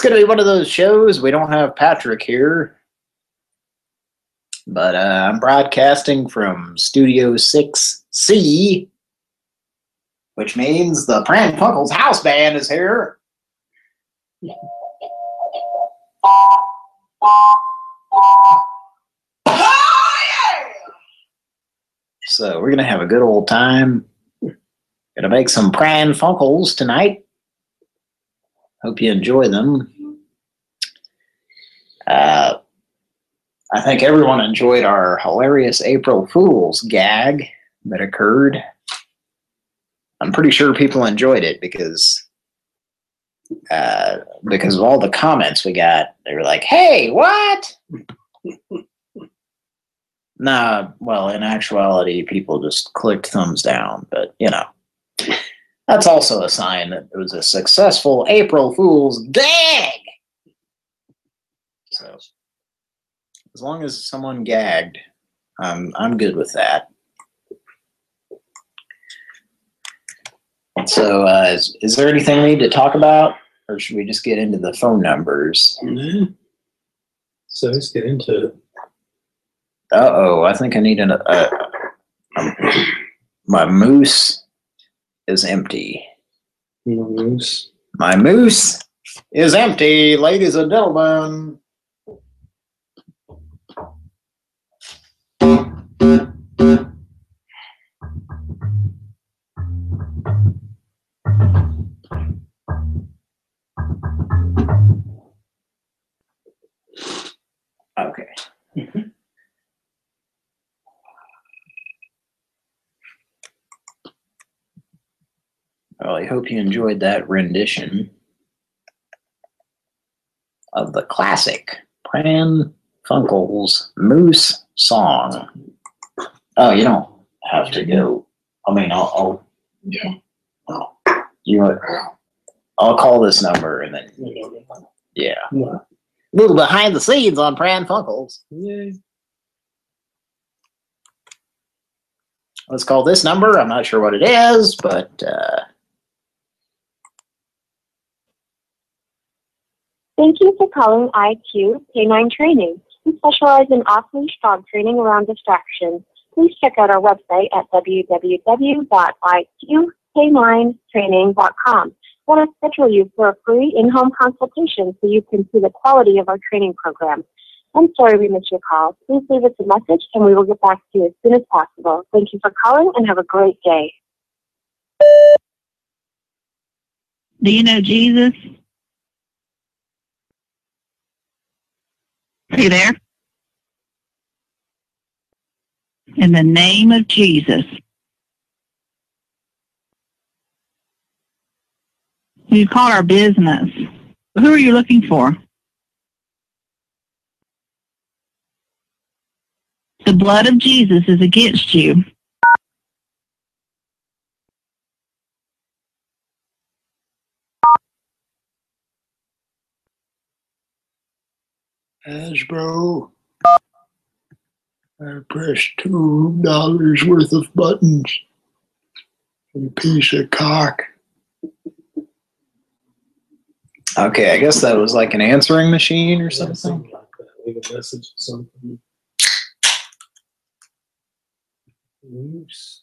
It's to be one of those shows. We don't have Patrick here, but uh, I'm broadcasting from Studio 6C, which means the Pran Funkels house band is here. So we're gonna have a good old time. Gonna make some Pran Funkels tonight. Hope you enjoy them. Uh, I think everyone enjoyed our hilarious April Fool's gag that occurred. I'm pretty sure people enjoyed it because uh, because of all the comments we got. They were like, "Hey, what?" Nah, well, in actuality, people just clicked thumbs down, but you know, that's also a sign that it was a successful April Fool's gag. So, as long as someone gagged, I'm I'm good with that. So, uh, is, is there anything we need to talk about, or should we just get into the phone numbers? Mhm. So let's get into it. Uh oh, I think I need an. Uh, um, my moose is empty. Moose. My moose is empty, ladies and gentlemen. Well, I hope you enjoyed that rendition of the classic Pran Funkels Moose song. Oh, you don't have to go. I mean, I'll, I'll Yeah. oh, you know, I'll call this number and then yeah, Yeah. a little behind the scenes on Pran Funkels. Yeah. Let's call this number. I'm not sure what it is, but uh, Thank you for calling IQ Canine Training. We specialize in off-leash dog training around distractions. Please check out our website at www.iqcaninetraining.com. Want to schedule you for a free in-home consultation so you can see the quality of our training program. I'm sorry we missed your call. Please leave us a message and we will get back to you as soon as possible. Thank you for calling and have a great day. Do you know Jesus? You there? In the name of Jesus. You called our business. Who are you looking for? The blood of Jesus is against you. Hasbro. I pressed two dollars worth of buttons. A piece of cock. okay, I guess that was like an answering machine or something. Something like that. Leave a message or something. Moose.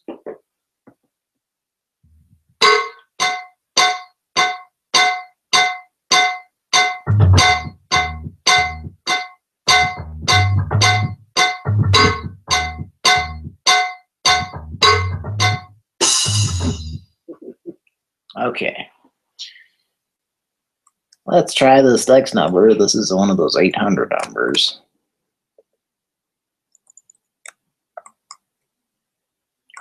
Okay. Let's try this next number. This is one of those 800 numbers.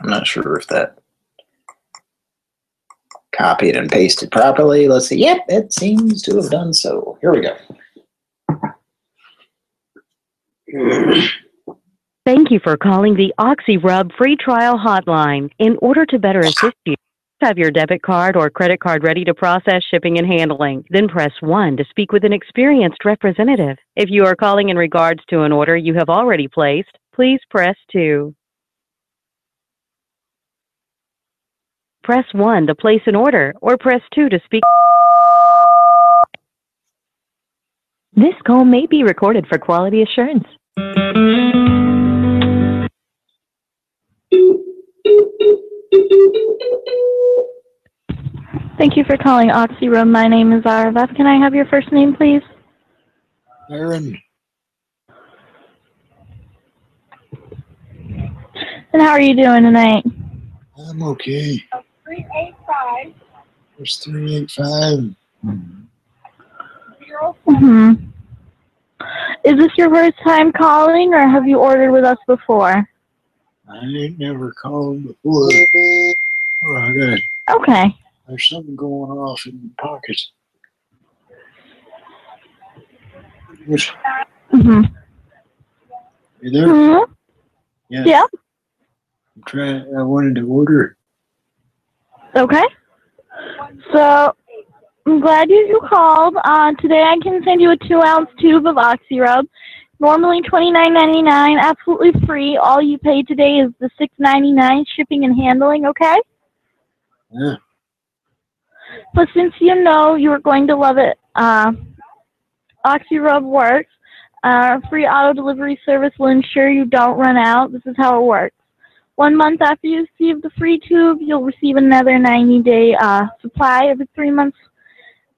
I'm not sure if that copied and pasted properly. Let's see. Yep, it seems to have done so. Here we go. Thank you for calling the OxyRub free trial hotline. In order to better assist you, have your debit card or credit card ready to process shipping and handling. Then press 1 to speak with an experienced representative. If you are calling in regards to an order you have already placed, please press 2. Press 1 to place an order or press 2 to speak. This call may be recorded for quality assurance. Thank you for calling OxyRub. My name is Arav. Can I have your first name, please? Aaron, And how are you doing tonight? I'm okay. Three eight five. It's three eight five. Mm-hmm. Is this your first time calling, or have you ordered with us before? I ain't never called before. Oh, I Okay. There's something going off in your pocket. Which, hmm you there? hmm Yeah. Yeah. I'm trying. I wanted to order. Okay. So I'm glad you you called. Uh, today I can send you a two ounce tube of OxyRub. Normally twenty nine ninety nine, absolutely free. All you pay today is the six ninety nine shipping and handling. Okay. Yeah. But since you know you are going to love it, uh, OxyRub works. Our free auto delivery service will ensure you don't run out. This is how it works. One month after you receive the free tube, you'll receive another 90 day uh, supply every three months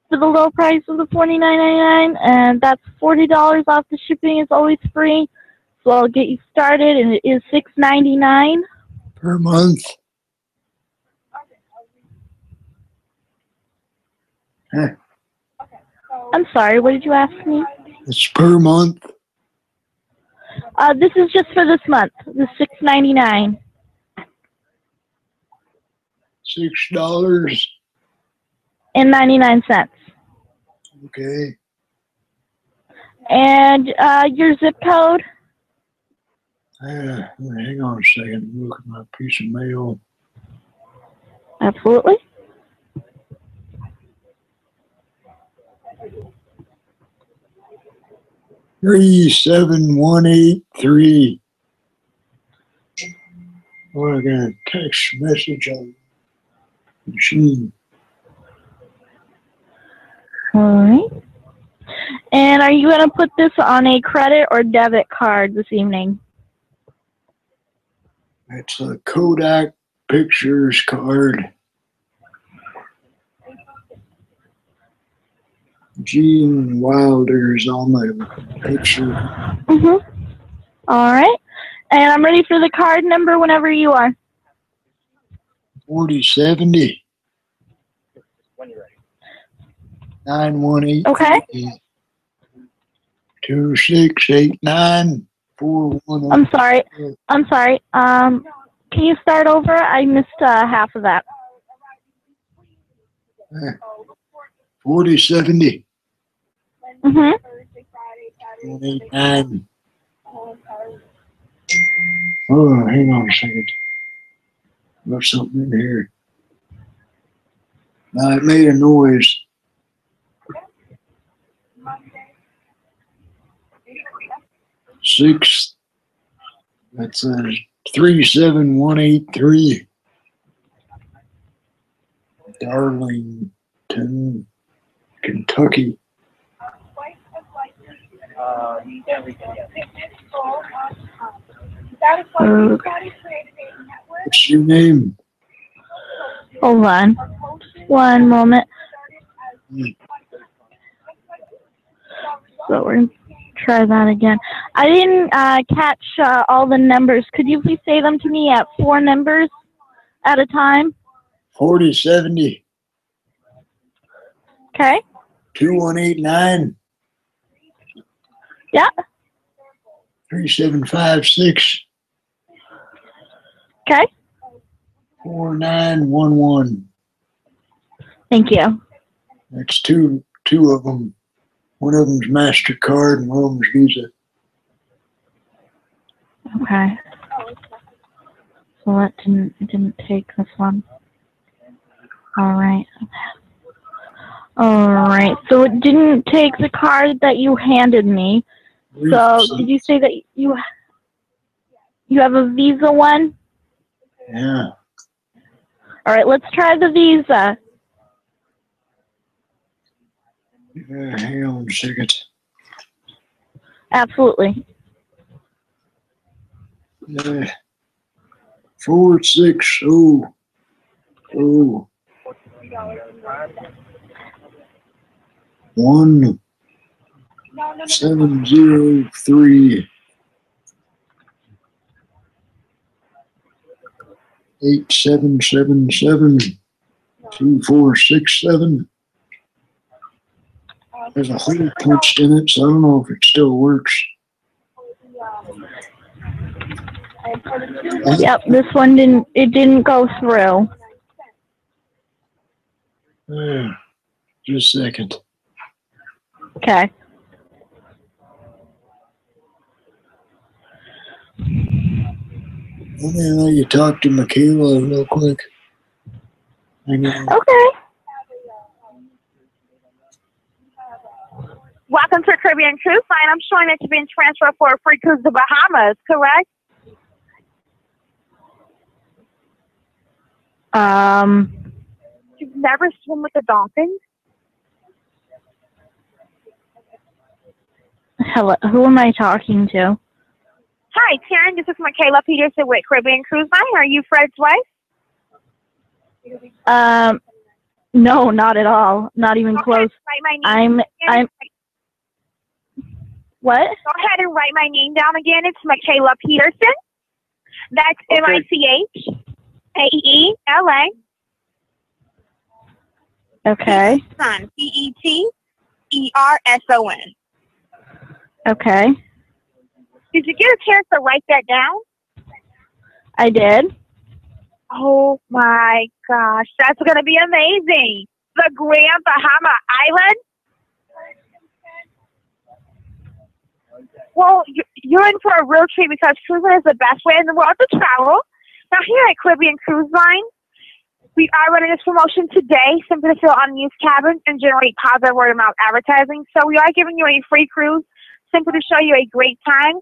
for the low price of the $49.99, and that's $40 off the shipping. It's always free. So I'll get you started, and it is $6.99. Per month. I'm sorry, what did you ask me? It's per month. Uh, this is just for this month, the $6.99. Six dollars. and 99 cents. Okay. And uh, your zip code? Uh, hang on a second. Look at my piece of mail. Absolutely. Three seven one eight three. What I got a text message on machine. All right. And are you going to put this on a credit or debit card this evening? It's a Kodak Pictures card. Gene Wilder's on the picture. Mm-hmm. All right. And I'm ready for the card number whenever you are. Forty seventy. Nine one eight. Okay. Two six eight nine four one. I'm sorry. I'm sorry. Um, can you start over? I missed uh, half of that. Forty seventy. Mm-hmm. One eight nine. Oh, hang on a second. There's something in here. Now it made a noise. Six. That says three seven one eight three. Darlington, Kentucky. Okay. What's your name? Hold on. One moment. So we're gonna try that again. I didn't uh, catch uh, all the numbers. Could you please say them to me at four numbers at a time? Forty seventy Okay. two one eight nine. Yeah. Three seven five six Okay. four nine one one. Thank you. That's two two of them. One of them's Mastercard and one of them's Visa. Okay. So that didn't it didn't take this one. All right. All right. So it didn't take the card that you handed me. So did you say that you you have a Visa one? Yeah. All right. Let's try the Visa. Uh, hang on a second. Absolutely. Uh, four six oh oh one seven zero three eight seven seven seven two four six seven. There's a hole punched in it, so I don't know if it still works. Yep. This one didn't. It didn't go through. Uh, just a second. Okay. Let me let you talk to Michaela real quick. Hang on. Okay. Welcome to Caribbean Cruise Line. I'm showing that you've been transferred for a free cruise to Bahamas, correct? Um. You've never swum with the dolphins? Hello. Who am I talking to? Hi, Taryn. This is Michaela Peterson with Caribbean Cruise Line. Are you Fred's wife? Um. No, not at all. Not even Go close. ahead and write my name I'm. again. I'm. What? Go ahead and write my name down again. It's Michaela Peterson. That's M I C H A E L A. Okay. Son. P E T E R S O N. Okay. Did you get a chance to write that down? I did. Oh my gosh, that's going to be amazing. The Grand Bahama Island. Well, you- you're in for a real treat because cruising is the best way in the world to travel. Now, here at Caribbean Cruise Line, we are running this promotion today simply to fill unused cabins and generate positive word of mouth advertising. So, we are giving you a free cruise simply to show you a great time.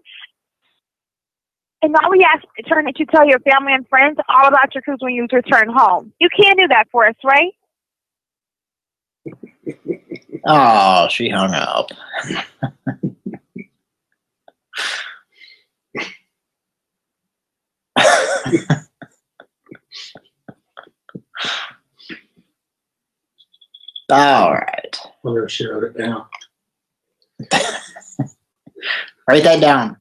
And now we ask in turn that you tell your family and friends all about your cruise when you return home. You can do that for us, right? Oh, she hung up. All right. I'm gonna shut it down. Write that down.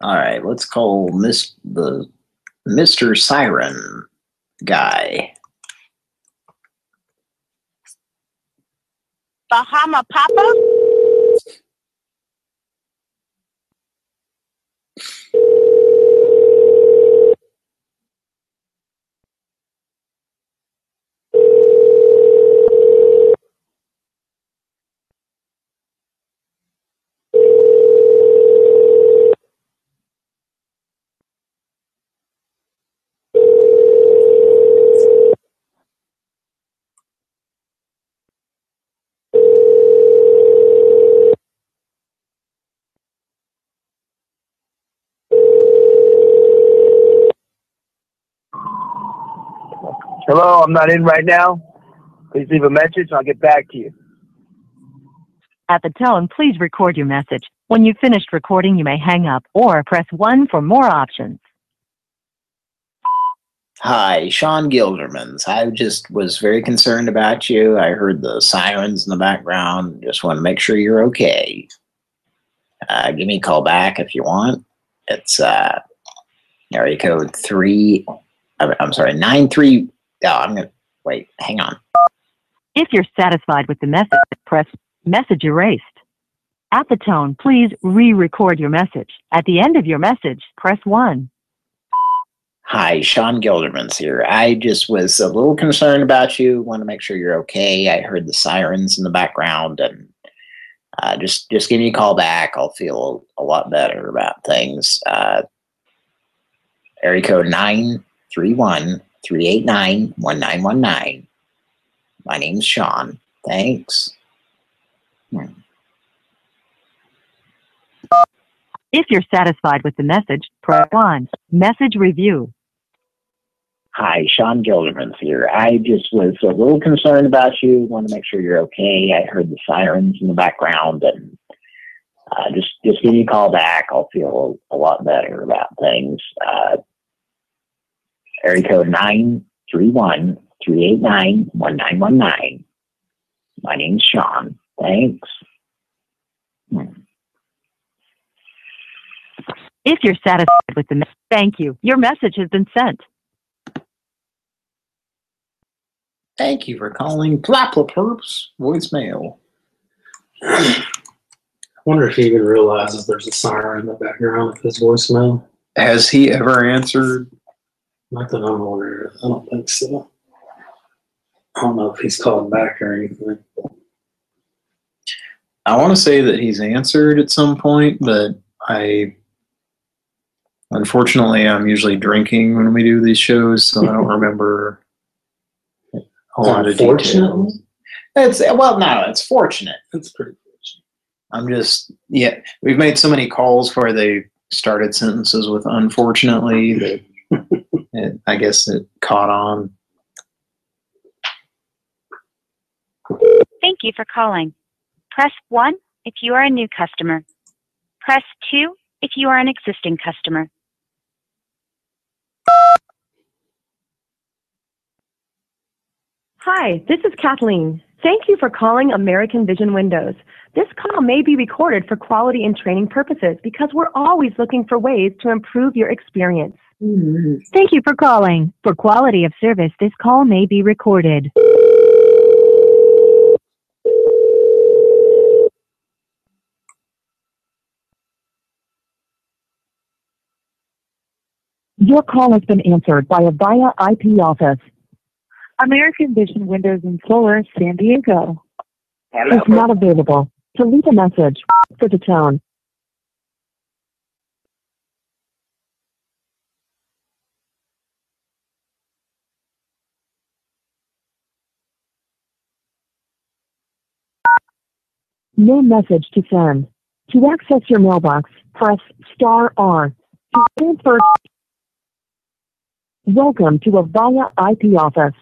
All right, let's call Miss the Mr. Siren guy. Bahama Papa? Hello, I'm not in right now. Please leave a message. and I'll get back to you. At the tone, please record your message. When you've finished recording, you may hang up or press 1 for more options. Hi, Sean Gildermans. I just was very concerned about you. I heard the sirens in the background. Just want to make sure you're okay. Uh, give me a call back if you want. It's uh, area code three. I'm I'm sorry, nine three. Oh, I'm gonna wait. Hang on. If you're satisfied with the message, press message erased. At the tone, please re-record your message. At the end of your message, press 1. Hi, Sean Gilderman's here. I just was a little concerned about you. Want to make sure you're okay. I heard the sirens in the background, and uh, just just give me a call back. I'll feel a lot better about things. Uh, area code nine three one three eight nine one nine one nine. My name's Sean. Thanks. Hmm. If you're satisfied with the message, press 1. Message review. Hi, Sean Gilderman's here. I just was a little concerned about you. Want to make sure you're okay. I heard the sirens in the background, and uh, just just give me a call back. I'll feel a lot better about things. Uh, area code nine three one three eight nine one nine one nine. My name's Sean. Thanks. Hmm. If you're satisfied with the message, thank you. Your message has been sent. Thank you for calling Plaplaperps voicemail. I wonder if he even realizes there's a siren in the background of his voicemail. Has he ever answered? Not that I'm aware of. I don't think so. I don't know if he's called back or anything. I want to say that he's answered at some point, but I unfortunately I'm usually drinking when we do these shows, so I don't remember a lot of details. Unfortunately? It's well, no, it's fortunate. It's pretty I'm just yeah. We've made so many calls where they started sentences with "unfortunately" that it, I guess it caught on. Thank you for calling. Press 1 if you are a new customer. Press 2 if you are an existing customer. Hi, this is Kathleen. Thank you for calling American Vision Windows. This call may be recorded for quality and training purposes because we're always looking for ways to improve your experience. Mm-hmm. Thank you for calling. For quality of service, this call may be recorded. Your call has been answered by Avaya IP office. American Vision Windows and Solar, San Diego. Hello. Is not available. To leave a message, for the tone. No message to send. To access your mailbox, press star R. Welcome to Avaya IP office.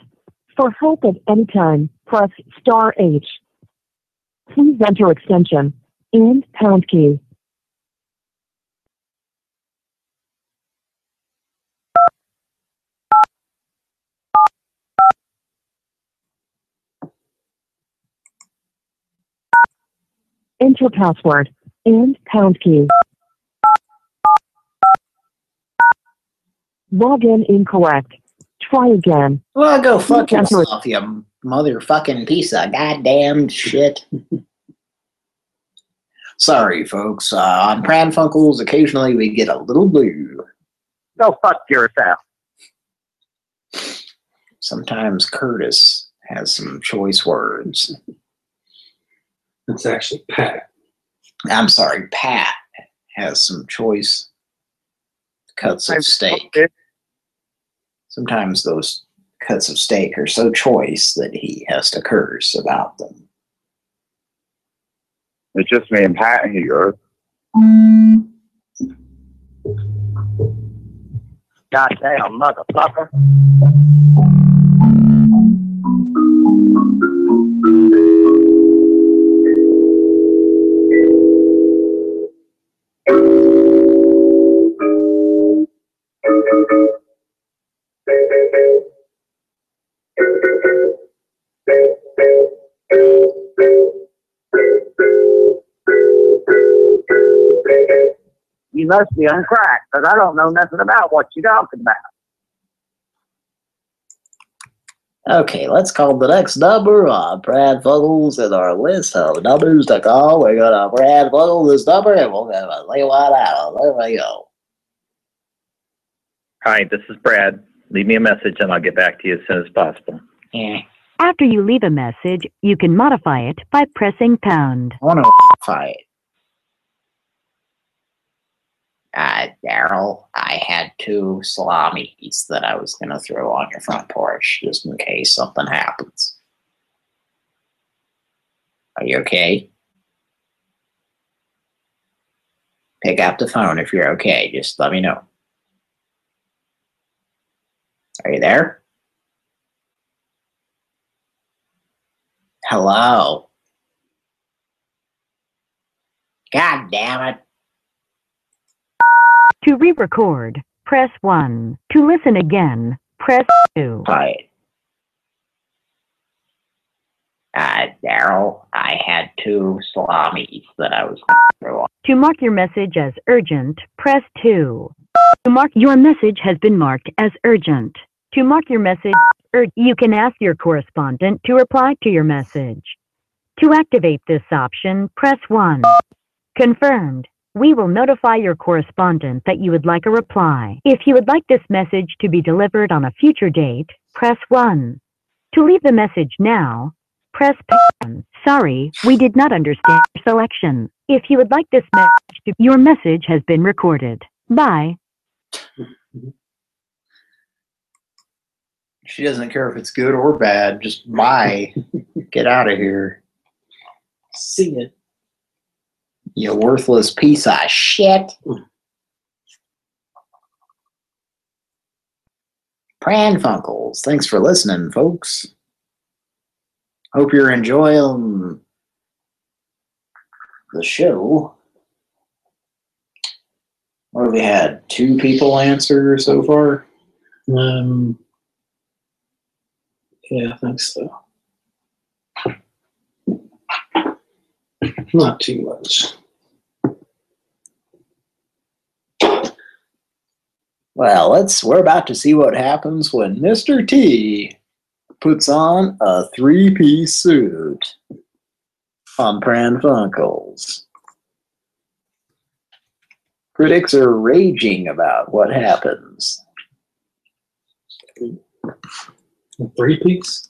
For help at any time, press star H. Please enter extension and pound key. Enter password and pound key. Login incorrect. Try again. Well, go fuck yourself, you motherfucking piece of goddamn shit. Sorry, folks. Uh, on Pran Funkels, occasionally we get a little blue. Go fuck yourself. Sometimes Curtis has some choice words. It's actually Pat. I'm sorry, Pat has some choice cuts of steak. Sometimes those cuts of steak are so choice that he has to curse about them. It's just me and Pat here. Goddamn motherfucker. You must be on crack, because I don't know nothing about what you're talking about. Okay, let's call the next number on Brad Fuggles in our list of numbers to call. We're gonna Brad Fuggle this number and we'll have a lay one out. There we go. Hi, this is Brad. Leave me a message and I'll get back to you as soon as possible. Yeah. After you leave a message, you can modify it by pressing pound. I want to modify it. Uh, Daryl, I had two salamis that I was going to throw on your front porch just in case something happens. Are you okay? Pick up the phone if you're okay. Just let me know. Are you there? Hello? God damn it. To re-record, press 1. To listen again, press 2. Hi. Uh, Daryl, I had two salamis that I was going to. To mark your message as urgent, press 2. To mark your message has been marked as urgent. To mark your message you can ask your correspondent to reply to your message. To activate this option, press 1. Confirmed. We will notify your correspondent that you would like a reply. If you would like this message to be delivered on a future date, press 1. To leave the message now, press pound. Sorry, we did not understand your selection. If you would like this message to, your message has been recorded. Bye. She doesn't care if it's good or bad. Just bye. Get out of here. See it. You worthless piece of shit. Pran Funkels. Thanks for listening, folks. Hope you're enjoying the show. What have we had? Two people answer so far? Um, yeah, I think so. Not too much. Well, let's we're about to see what happens when Mr. T puts on a three-piece suit on Pran Funkels. Critics are raging about what happens. Three piece?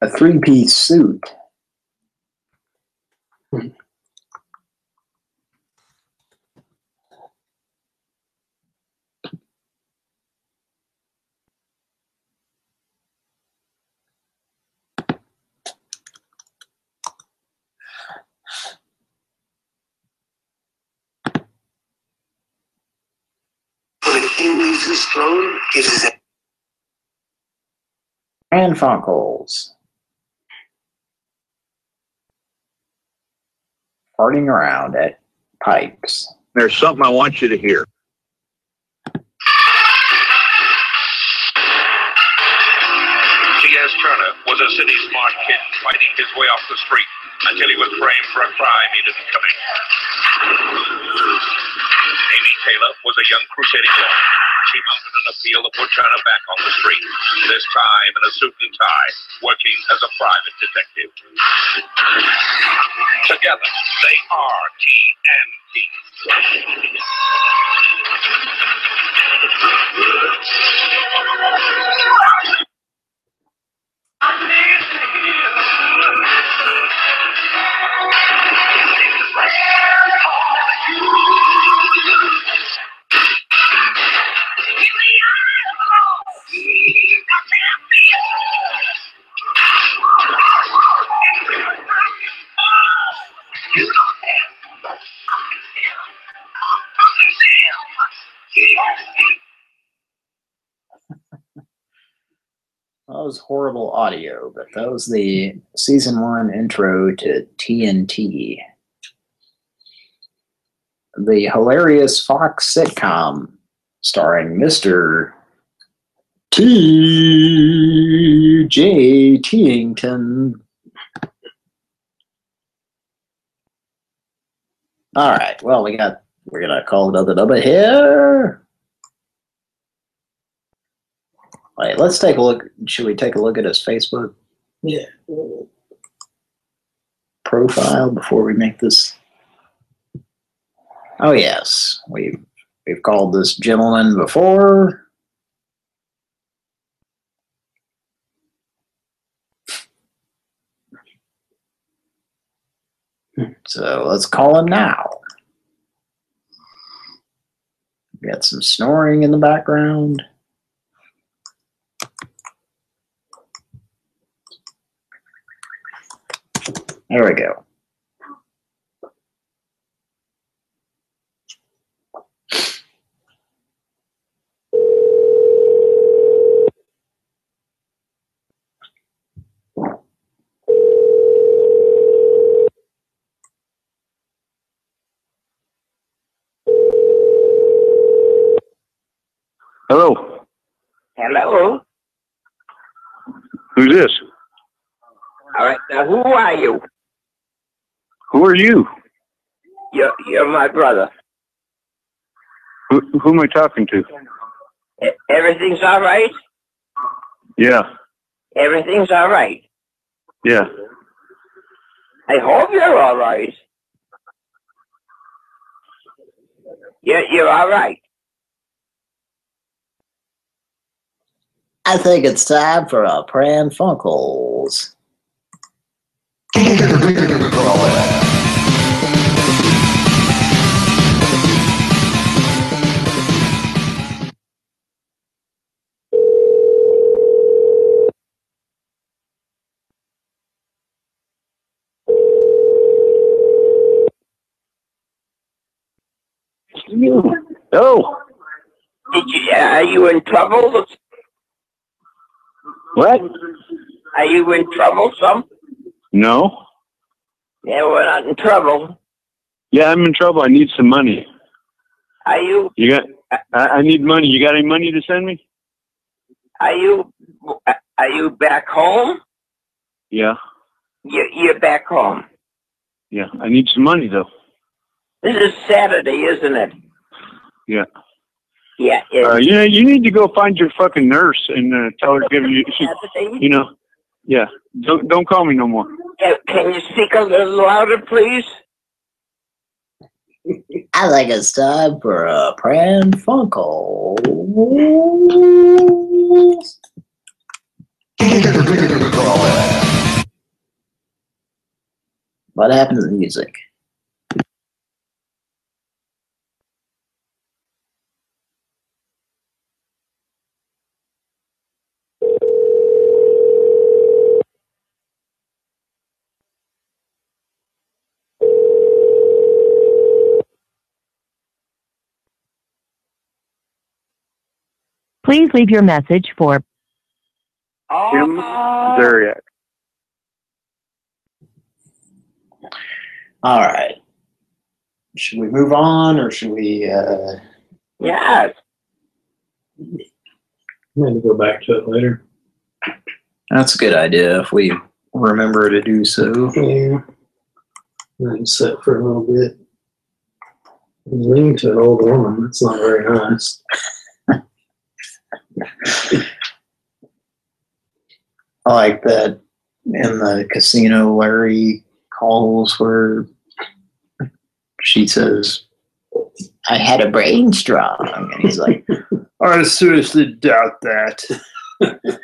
A three-piece suit. Hmm. Pran Funkels. Farting around at pipes. There's something I want you to hear. T.S. Turner was a city smart kid fighting his way off the street until he was framed for a crime he didn't commit. Taylor was a young crusading woman. She mounted an appeal to put China back on the street, this time in a suit and tie, working as a private detective. Together, they are TNT. That was horrible audio, but that was the season one intro to TNT. The hilarious Fox sitcom starring Mr. T. J. Teington. All right, well, we got, we're going to call it double here. Wait, let's take a look. Should we take a look at his Facebook Yeah. profile before we make this? Oh yes, we've we've called this gentleman before. So let's call him now. Got some snoring in the background. There we go. Hello. Hello. Who's this? All right. Now, who are you? Who are you? You're, you're my brother. Who, who am I talking to? Everything's all right? Yeah. Everything's all right. Yeah. I hope you're all right. You're, you're all right. I think it's time for a Pran Funkels. you in trouble? What? Are you in trouble, some? No. Yeah, we're not in trouble. Yeah, I'm in trouble. I need some money. Are you? You got? I, I need money. You got any money to send me? Are you? Are you back home? Yeah. You, you're back home. Yeah. I need some money though. This is Saturday, isn't it? Yeah. Yeah. It's Uh, you know, you need to go find your fucking nurse and uh, tell her to give you. She, you know. Yeah. Don't don't call me no more. Uh, Can you speak a little louder, please? I think it's time for a Pran Funkels. What happened to the music? Please leave your message for Tim Zuriak. All right. Should we move on or should we? Uh... Yes. Maybe go back to it later. That's a good idea if we remember to do so. Yeah. And sit for a little bit. Lean to an old woman. That's not very nice. I like that in the casino Larry calls where she says, I had a brain strong. And he's like, I seriously doubt that.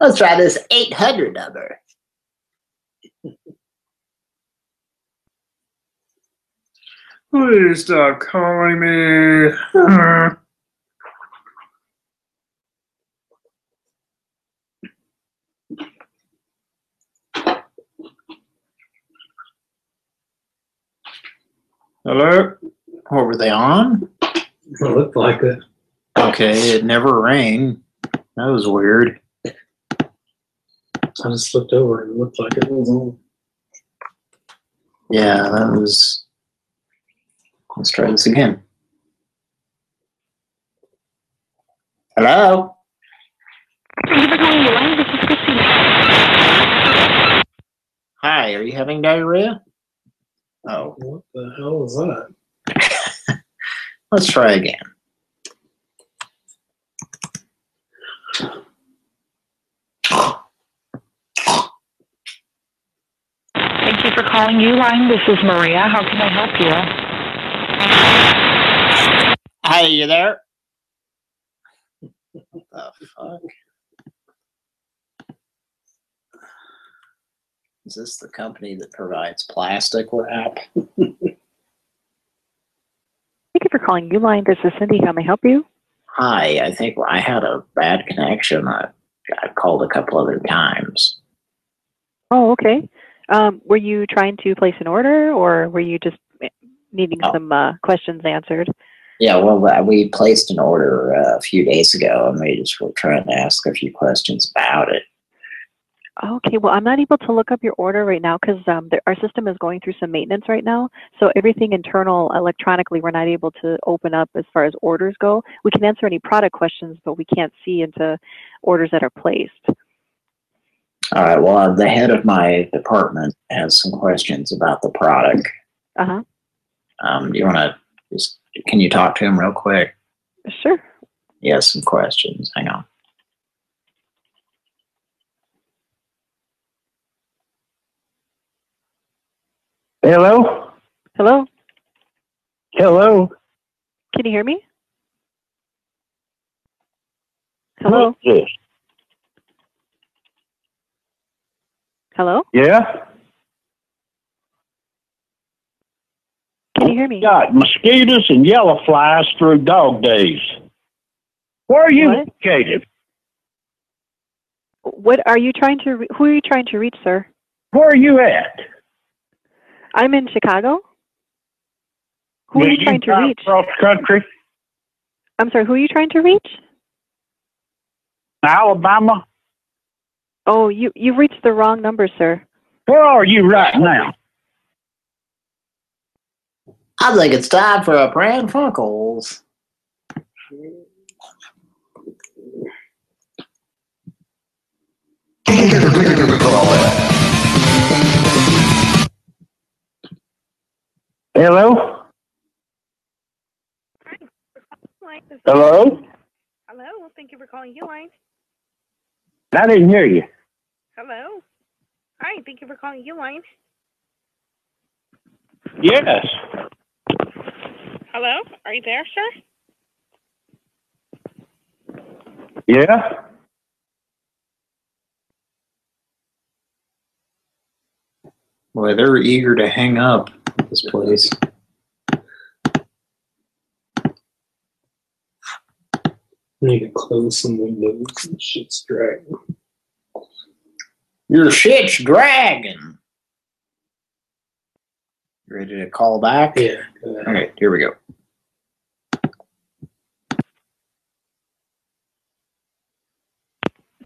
let's try this 800 number. Please stop calling me. Hello? What were they on? It looked like it. Okay, it never rang. That was weird. I just looked over and it looked like it was on. Yeah, that was. Let's try this again. Hello? Hi, are you having diarrhea? Oh, What the hell is that? let's try again. Thank you for calling. calling Uline. This is Maria. How can I help you? Hey, you there? What the fuck? Is this the company that provides plastic wrap? Thank you for calling Uline. This is Cindy. How may I help you? Hi, I think I had a bad connection. I, I called a couple other times. Oh, okay. Um, were you trying to place an order, or were you just needing some uh, questions answered? Yeah, well, uh, we placed an order uh, a few days ago, and we just were trying to ask a few questions about it. Okay, well, I'm not able to look up your order right now because um, the, our system is going through some maintenance right now. So everything internal electronically, we're not able to open up as far as orders go. We can answer any product questions, but we can't see into orders that are placed. All right, well, uh, the head of my department has some questions about the product. Uh huh. Um, do you want to just, can you talk to him real quick? Sure. He has some questions. Hang on. Hello? Hello. Hello? Can you hear me? Hello. Yes. Hello. Yeah? Can you hear me? Got mosquitoes and yellow flies through dog days. Where are you located? What are you trying to? Re- who are you trying to reach, sir? Where are you at? I'm in Chicago. Who are Yeah, you trying to reach? Across country? I'm sorry. Who are you trying to reach? Alabama? Oh, you you've reached the wrong number, sir. Where are you right now? I think it's time for a Pran Funkels. Hello? Hello? Hello, thank you for calling Uline. I didn't hear you. Hello. Hi, thank you for calling Uline. Yes. Hello, are you there, sir? Yeah? Boy, they're eager to hang up this place. Need to close some windows. This shit's dragging. Your shit's dragging. You ready to call back? Yeah. All right, here we go.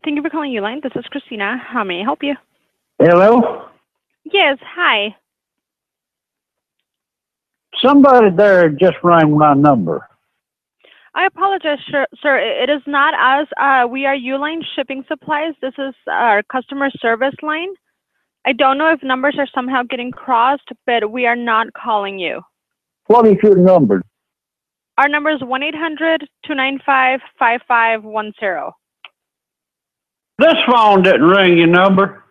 Thank you for calling Uline. This is Christina. How may I help you? Hello? Yes, hi. Somebody there just rang my number. I apologize, sir. sir. It is not us. Uh, we are Uline Shipping Supplies. This is our customer service line. I don't know if numbers are somehow getting crossed, but we are not calling you. What is your number? Our number is 1 800 295 5510. This phone didn't ring your number.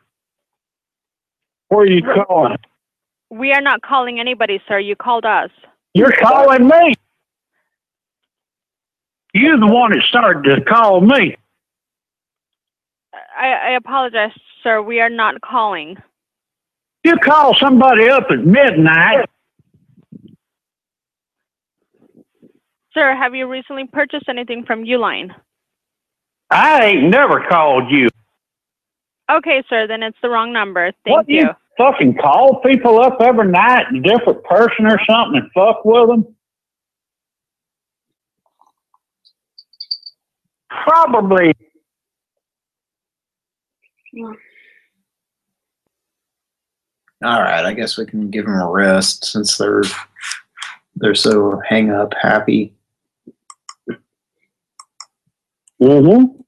Where are you calling? We are not calling anybody, sir. You called us. You're calling me. You're the one that started to call me. I, I apologize, sir. We are not calling. You call somebody up at midnight. Sir, have you recently purchased anything from Uline? I ain't never called you. Okay, sir. Then it's the wrong number. Thank what, you. you fucking call people up every night, a different person or something, and fuck with them? Probably. All right, I guess we can give them a rest since they're they're so hang up happy. Mm-hmm.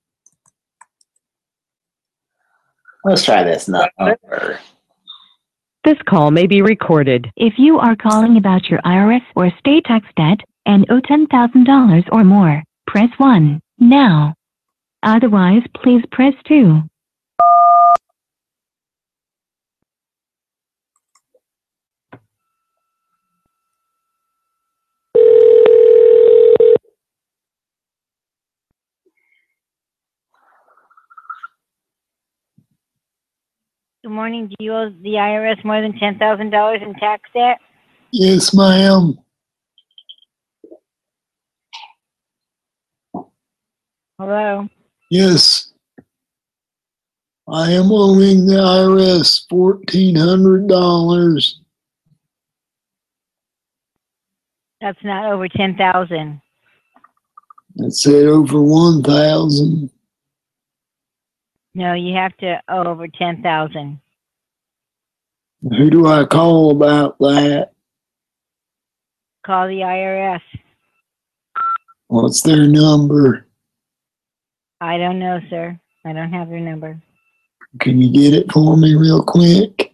Let's try this number. This call may be recorded. If you are calling about your IRS or state tax debt and owe $10,000 or more, press 1 now. Otherwise, please press 2. Morning. Do you owe the IRS more than ten thousand dollars in tax debt? Yes, ma'am. Hello. Yes. I am owing the IRS fourteen hundred dollars. That's not over ten thousand. It said over one thousand. No, you have to owe over ten thousand. Who do I call about that? Call the IRS. What's their number? I don't know, sir. I don't have your number. Can you get it for me real quick?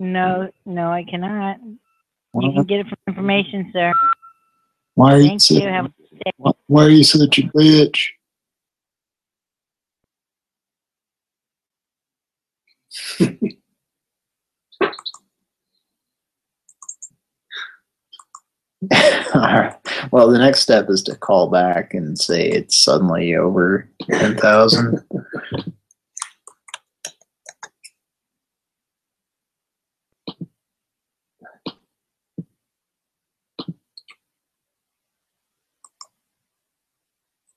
No, no, I cannot. You can get it from information, sir. Why are you Thank such, you. Why- why are you such a bitch? Alright. Well, the next step is to call back and say it's suddenly over ten thousand.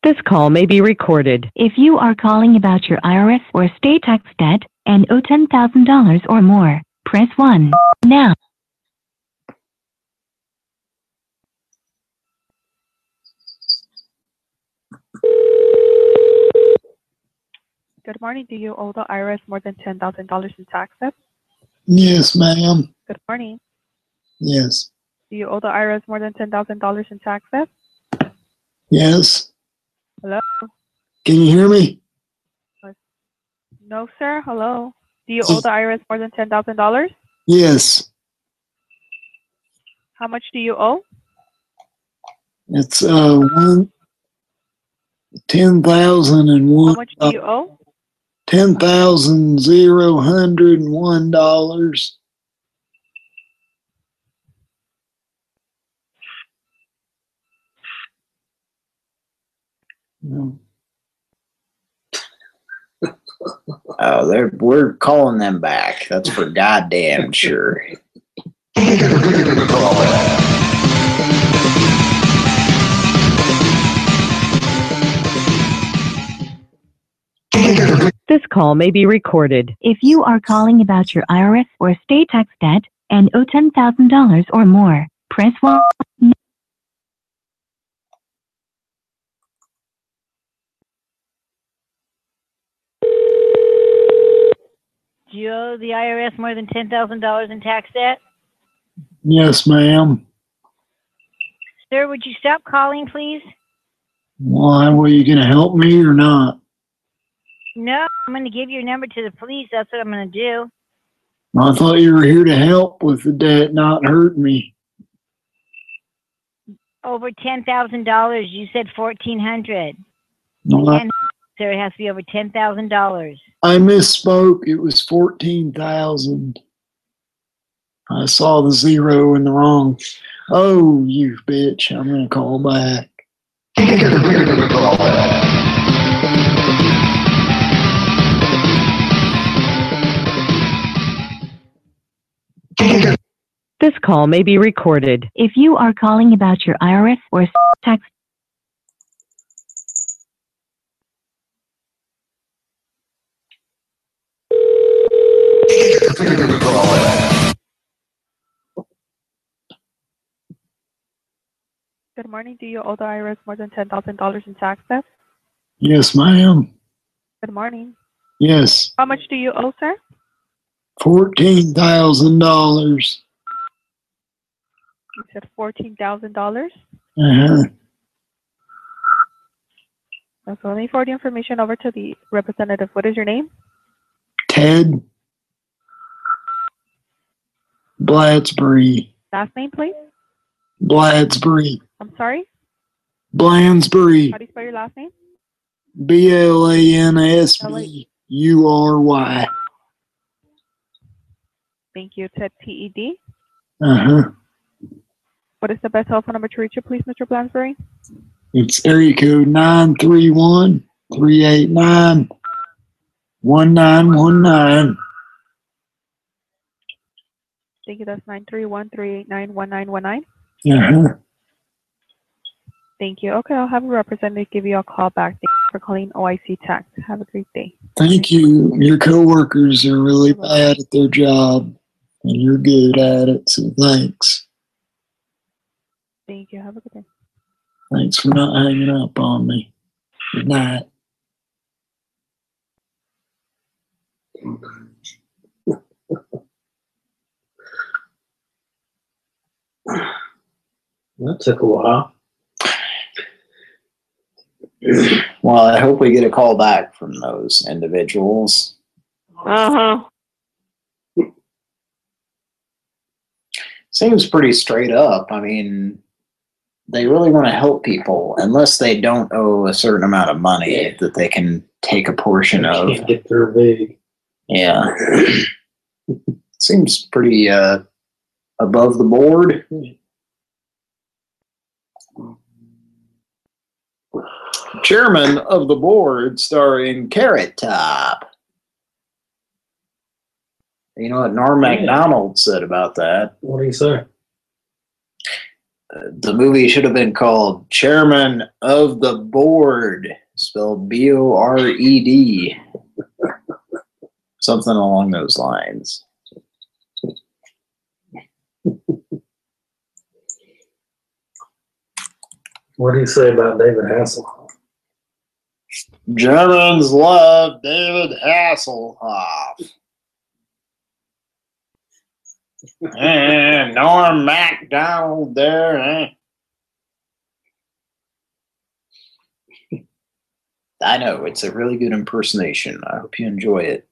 This call may be recorded. If you are calling about your IRS or state tax debt and owe $10,000 or more, press 1 now. Good morning. Do you owe the IRS more than ten thousand dollars in taxes? Yes, ma'am. Good morning. Yes. Do you owe the IRS more than ten thousand dollars in taxes? Yes. Hello. Can you hear me? No, sir. Hello. Do you owe the IRS more than ten thousand dollars? Yes. How much do you owe? It's uh one ten thousand and How one much do you owe? ten thousand zero hundred and one dollars. Oh, they're we're calling them back. That's for goddamn sure. This call may be recorded. If you are calling about your IRS or state tax debt and owe $10,000 or more, press 1 Do you owe the IRS more than ten thousand dollars in tax debt? Yes, ma'am. Sir, would you stop calling, please? Why were you gonna help me or not? No, I'm going to give your number to the police. That's what I'm going to do. I thought you were here to help with the debt, not hurt me. Over ten thousand dollars. You said fourteen hundred. No, I, Sir, it has to be over ten thousand dollars. I misspoke. It was fourteen thousand. I saw the zero in the wrong. Oh, you bitch! I'm gonna call back. This call may be recorded. If you are calling about your IRS or tax Good morning. Do you owe the IRS more than ten thousand dollars in taxes? Yes, ma'am. Good morning. Yes, How much do you owe, sir? fourteen thousand dollars. You said fourteen thousand dollars. Uh-huh. So let me forward the information over to the representative. What is your name? Ted Bladsbury. Last name, please. Bladsbury. I'm sorry. Blansbury. How do you spell your last name? B L A N S B U R Y. Thank you. Ted T E D. Uh huh. What is the best telephone number to reach you, please, Mr. Blansbury? It's area code nine three one three eight nine one nine one nine. Thank you. That's nine three one three eight nine one nine one nine. Uh-huh. Thank you. Okay, I'll have a representative give you a call back. Thank you for calling OIC Tax. Have a great day. Thank you. Your coworkers are really bad at their job, and you're good at it. So thanks. Thank you. Have a good day. Thanks for not hanging up on me. Good night. That took a while. Well, I hope we get a call back from those individuals. Uh huh. Seems pretty straight up. I mean, they really want to help people unless they don't owe a certain amount of money that they can take a portion of. Can't get their big. Yeah. Seems pretty uh, above the board. Chairman of the board starring Carrot Top. You know what Norm Yeah. Macdonald said about that? What do you say? Uh, the movie should have been called Chairman of the Board, spelled B O R E D. Something along those lines. What do you say about David Hasselhoff? Germans love David Hasselhoff. and Norm Macdonald there, eh? I know, it's a really good impersonation. I hope you enjoy it.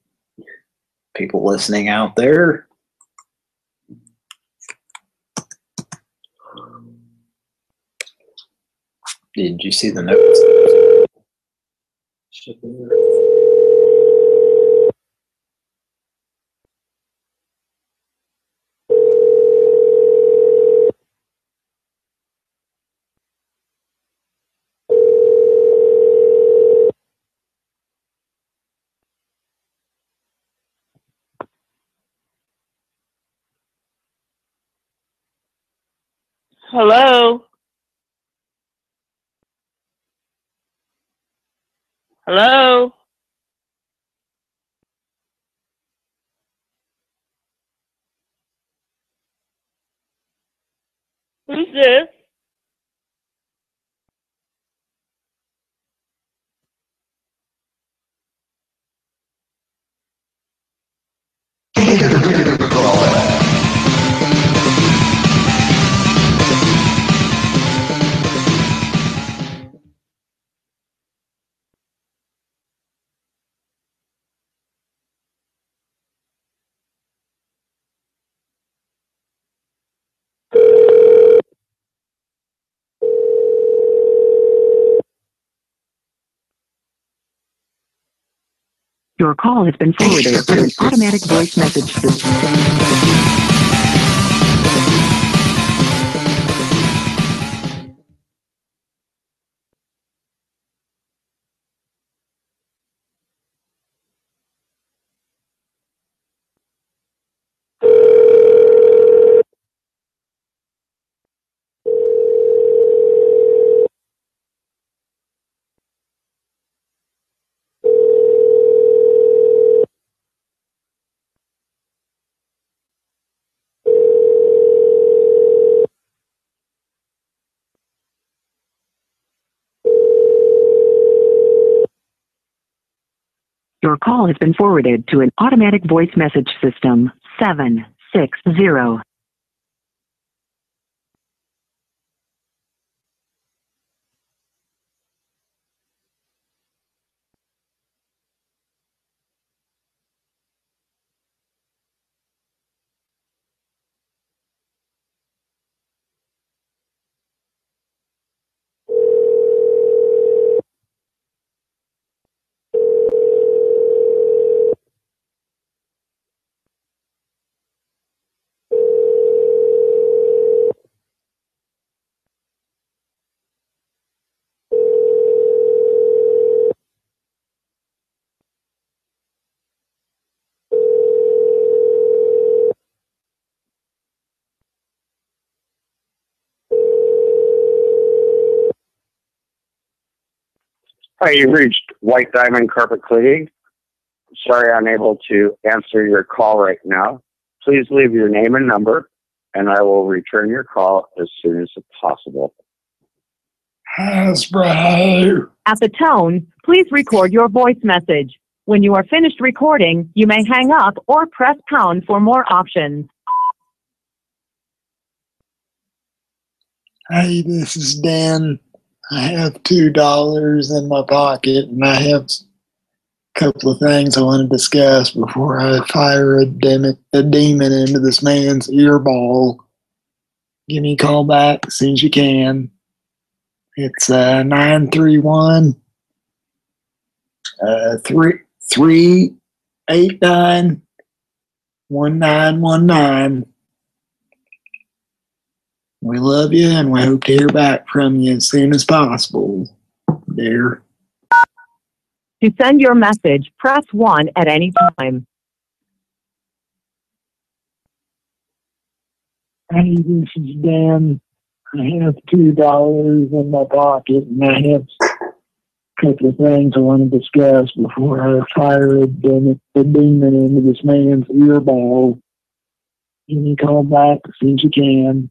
People listening out there. Did you see the notes? Hello. Hello. Who's this? Your call has been forwarded to an automatic voice message system. Your call has been forwarded to an automatic voice message system. 760. Hi, you've reached White Diamond Carpet Cleaning. Sorry, unable to answer your call right now. Please leave your name and number, and I will return your call as soon as possible. Hasbro. At the tone, please record your voice message. When you are finished recording, you may hang up or press pound for more options. Hey, this is Dan. I have two dollars in my pocket, and I have a couple of things I want to discuss before I fire a demon, a demon into this man's earball. Give me a call back as soon as you can. It's uh nine three one uh three three eight nine one nine one nine. We love you and we hope to hear back from you as soon as possible, dear. To send your message, press 1 at any time. Hey, this is Dan. I have two dollars in my pocket and I have a couple of things I want to discuss before I fire a demon, a demon into this man's earball. Give me a call back as soon as you can.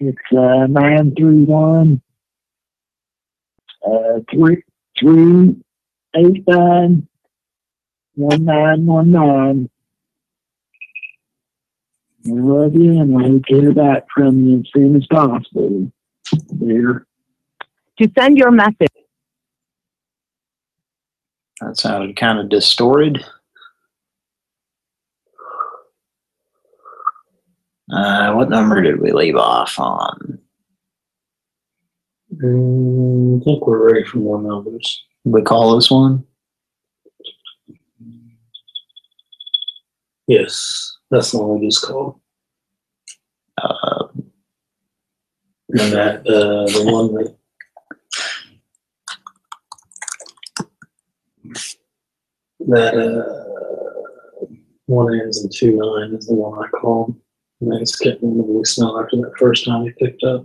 It's uh nine three one uh three three eight nine one nine one nine. We love you and we hope to hear back from you as soon as possible, dear. To send your message, That sounded kind of distorted. Uh, what number did we leave off on? Mm, I think we're ready for more numbers. We call this one? Yes, that's the one we just called. Uh, and that uh, the one that that uh, one ends in two nine is the one I called. And just kept the voicemail after that first time he picked up.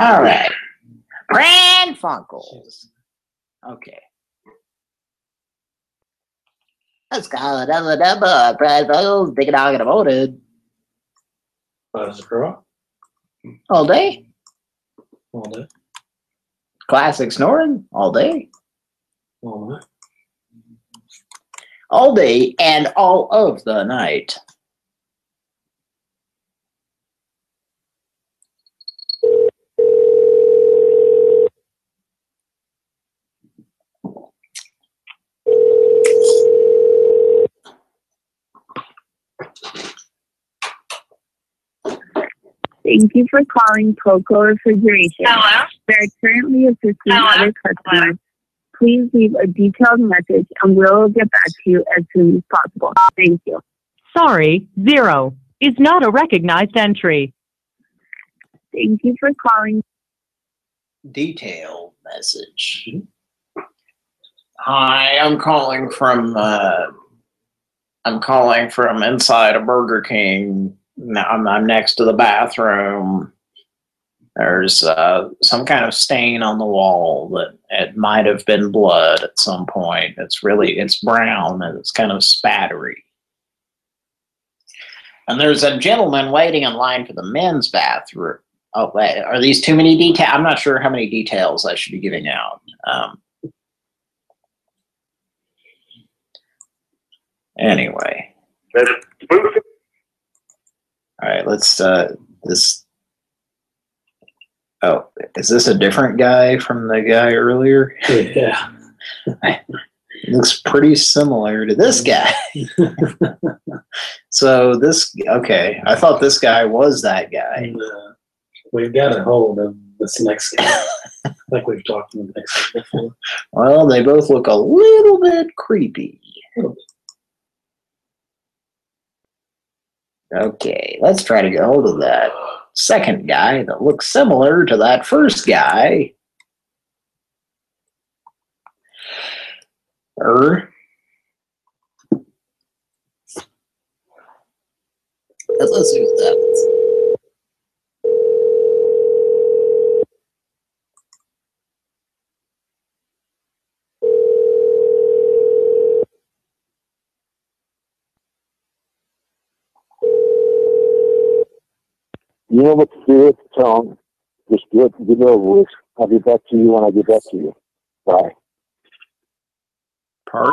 All right. Grand Funkles. Okay. Let's call it another number. Brad Funkles, and Dog and a Voted. Five o'clock All day. all day, Classic snoring. All day. all night. All day and all of the night. Thank you for calling Coco Refrigeration. Hello. We are currently assisting other customers. Please leave a detailed message and we'll get back to you as soon as possible. Thank you. sorry, zero, is not a recognized entry. Thank you for calling. Detailed message. Hi, I'm calling from uh I'm calling from inside a Burger King. Now I'm, I'm next to the bathroom. There's uh, some kind of stain on the wall that it might have been blood at some point. It's really it's brown and it's kind of spattery. And there's a gentleman waiting in line for the men's bathroom. Oh, wait, are these too many details? I'm not sure how many details I should be giving out. Um, anyway. All right, let's uh this Oh, is this a different guy from the guy earlier? Yeah. Looks pretty similar to this guy. so this okay, I thought this guy was that guy. Uh, we've got a hold of this next guy. like we've talked to the next before. Well, they both look a little bit creepy. Okay, let's try to get a hold of that second guy that looks similar to that first guy. Er. Let's, see what happens. You know what to do with the tone. Just do it. Get it over with. I'll get back to you when I get back to you. Bye. Part.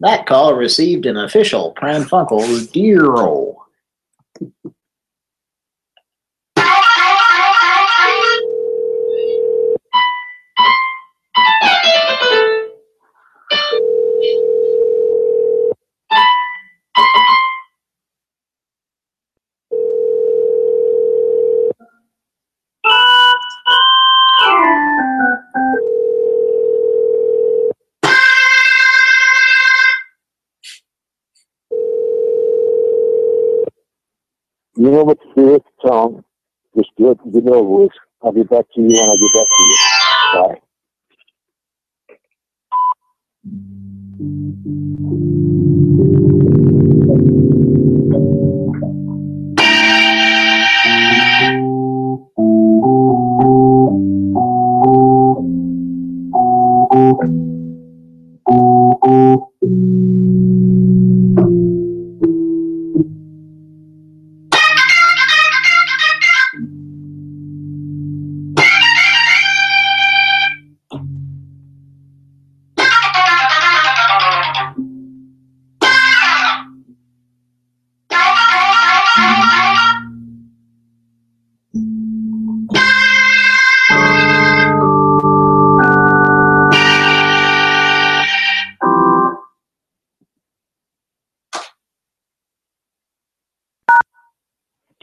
That call received an official Pran Funkels deer roll. You know what to do with. Just do it. Get it over. I'll get back to you when I get back to you. Bye.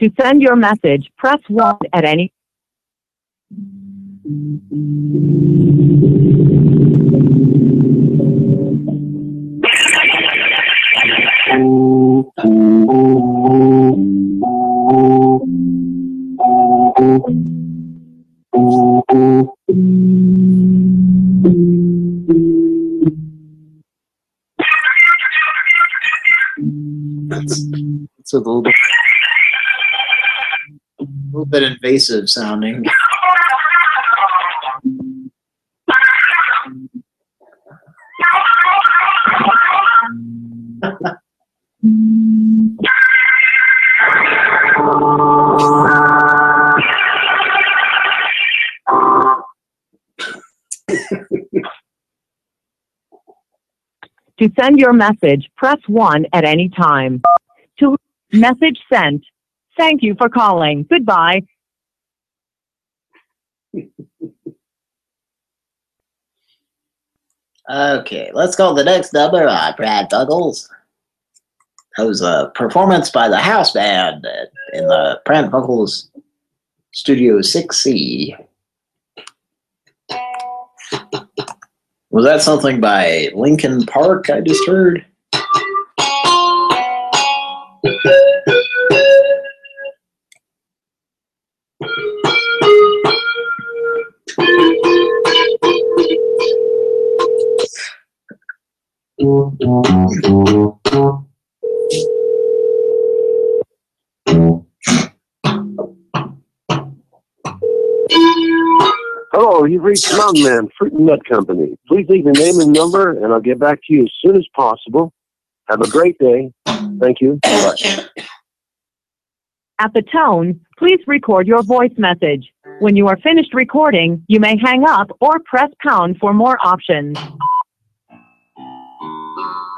To send your message, press 1 at any That's, it's a little bit, bit invasive sounding. To send your message, press 1 at any time. To message sent. Thank you for calling. Goodbye. Okay, let's call the next number on Brad Buggles. That was a performance by the house band in the Brad Buggles Studio 6C. Was that something by Linkin Park I just heard? Hello, you've reached Mountain Man Fruit and Nut Company. Please leave your name and number, and I'll get back to you as soon as possible. Have a great day. Thank you. Bye. At the tone, please record your voice message. When you are finished recording, you may hang up or press pound for more options.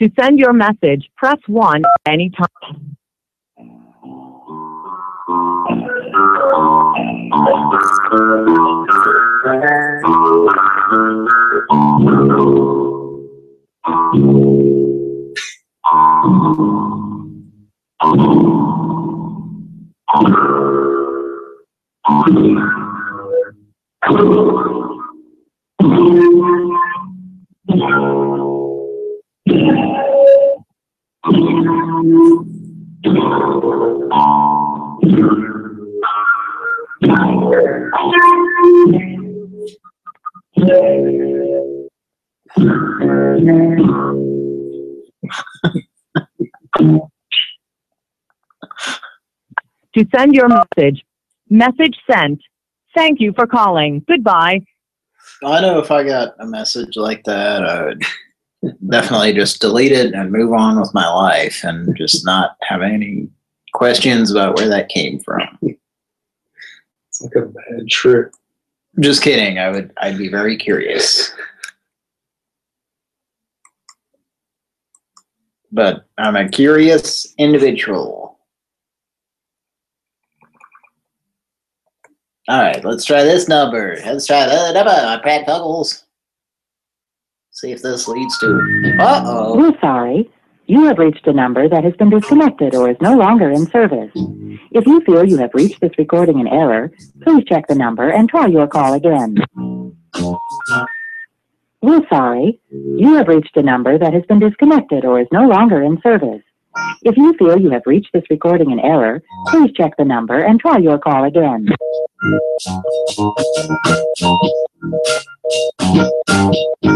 To send your message, press 1 anytime. To send your message, message sent. Thank you for calling. Goodbye. I know if I got a message like that, I would definitely just delete it and move on with my life and just not have any questions about where that came from. It's like a bad trip. Just kidding. I would I'd be very curious. But I'm a curious individual. All right, let's try this number. Let's try the number. Pat Puggles. See if this leads to. Uh oh. We're sorry. You have reached a number that has been disconnected or is no longer in service. If you feel you have reached this recording in error, please check the number and try your call again. We're sorry. You have reached a number that has been disconnected or is no longer in service. If you feel you have reached this recording in error, please check the number and try your call again.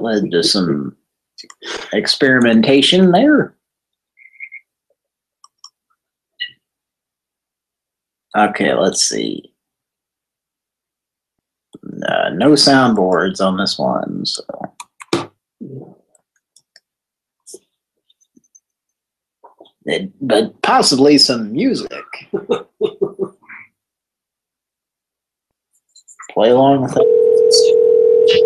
that led to some experimentation there. Okay, let's see. Uh, no soundboards on this one, so. It, but possibly some music. Play along with it. Pran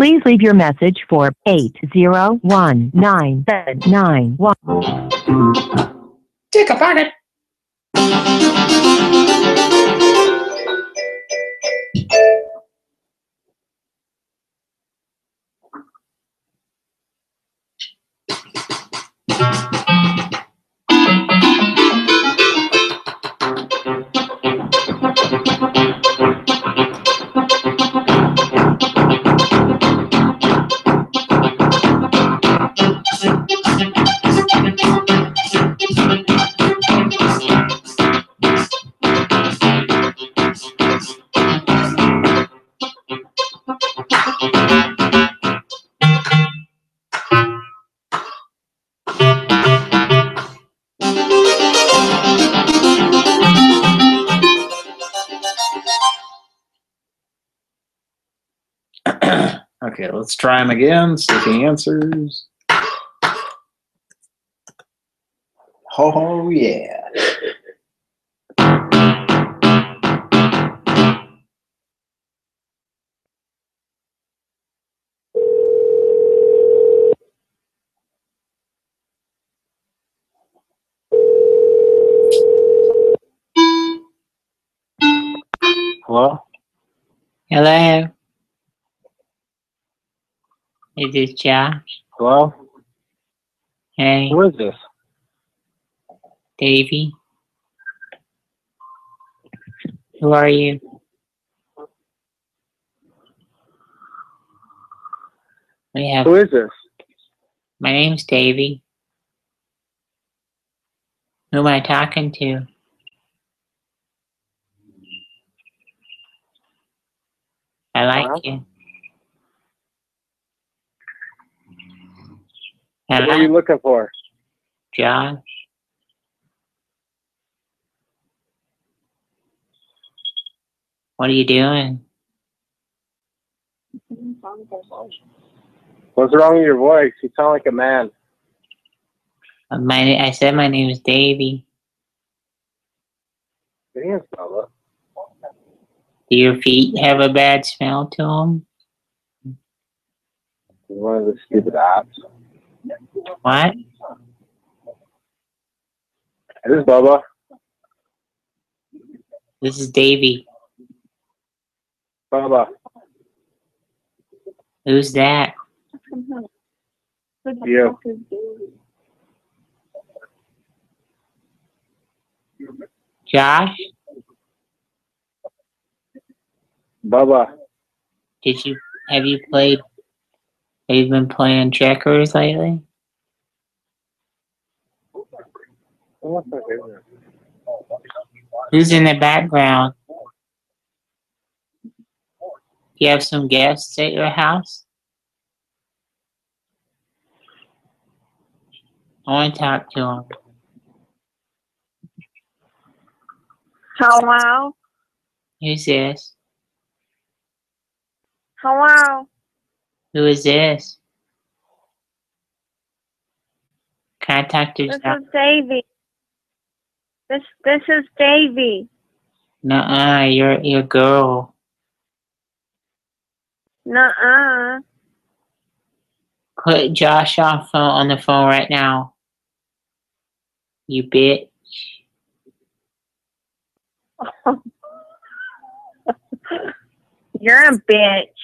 Please leave your message for 8019791. Take a pocket. Okay, let's try them again. Sticky answers. Oh, yeah. Hello? Hello. Is this Josh? Hello? Hey, Who is this? Davy. Who are you? We have. Who is this? My name's Davy. Who am I talking to? I like Hello? you. What are you looking for? Josh. What are you doing? What's wrong with your voice? You sound like a man. Uh, My I said my name is Davy. It is, Bubba. Do your feet have a bad smell to them? One of the stupid apps. What? This is Bubba. This is Davy. Bubba. Who's that? You. Josh? Bubba. Did you have you played? Have you been playing checkers lately? Who's in the background? Do you have some guests at your house? I want to talk to them. Hello? Who's this? Hello? Who is this? Can I talk to This is Davy. This this is Davy. Nuh-uh, you're you're a girl. Nuh-uh. Put Josh off phone, on the phone right now. You bitch. You're a bitch.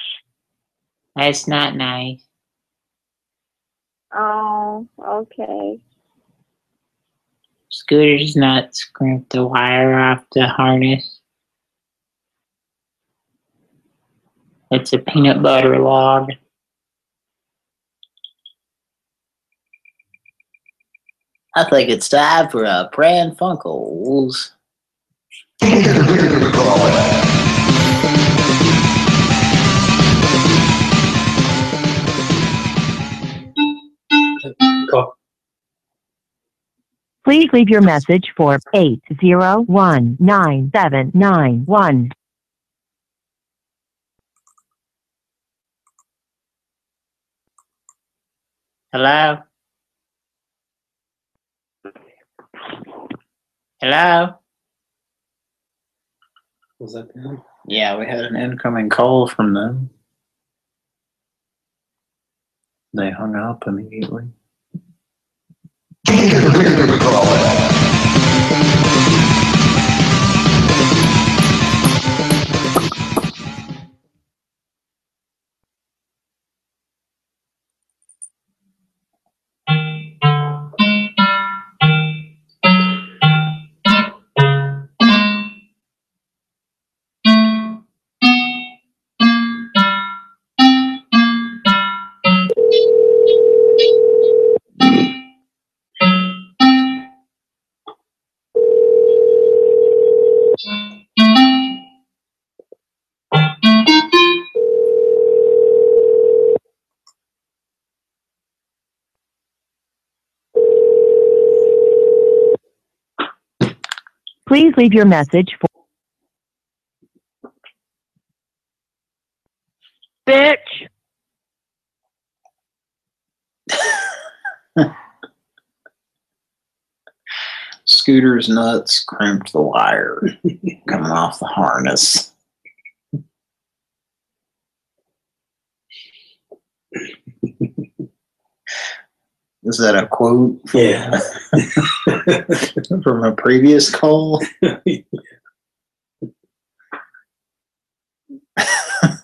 That's not nice. Oh, okay. Scooter's not scrimp the wire off the harness. It's a peanut butter log. I think it's time for a Pran Funkels. Please leave your message for 8019791. Hello? Hello? Was that them? Yeah, we had an incoming call from them. They hung up immediately. Please leave your message for Bitch. Scooter's nuts crimped the wire coming off the harness. Is that a quote? From, yeah. from a previous call? yeah.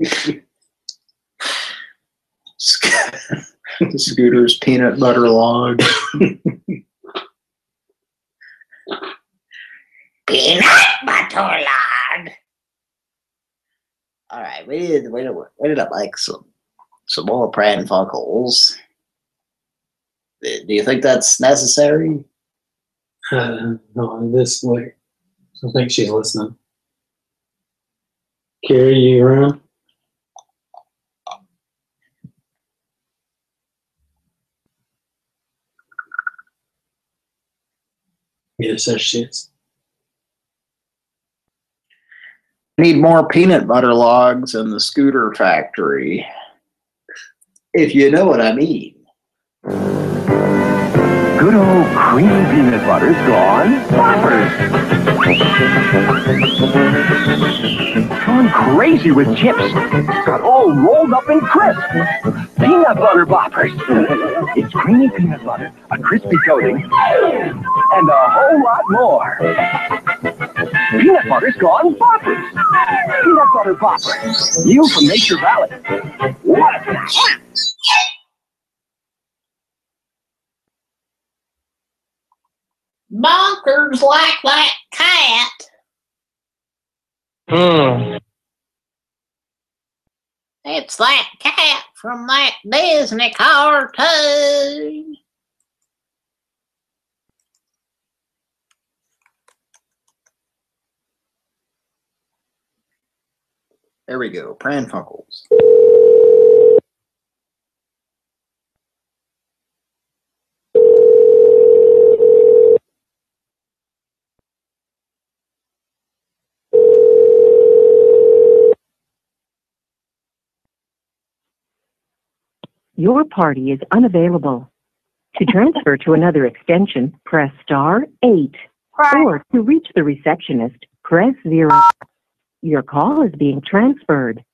Scooter's peanut butter log. peanut butter log. All right, we did. We did. We did like some some more Funkels. Do you think that's necessary? Uh, no, this way. I think she's listening. Carrie, you around? Yes, there she is. Need more peanut butter logs in the scooter factory. If you know what I mean. Mm. Good old creamy peanut butter's gone boppers. Gone crazy with chips. Got all rolled up and crisp. Peanut butter boppers. It's creamy peanut butter, a crispy coating, and a whole lot more. Peanut butter's gone boppers. Peanut butter boppers. New from Nature Valley. What a snack. Bonkers like that cat. Hmm. It's that cat from that Disney cartoon. There we go. Pran Funkels. Your party is unavailable. To transfer to another extension, press star 8. Or to reach the receptionist, press 0. Your call is being transferred.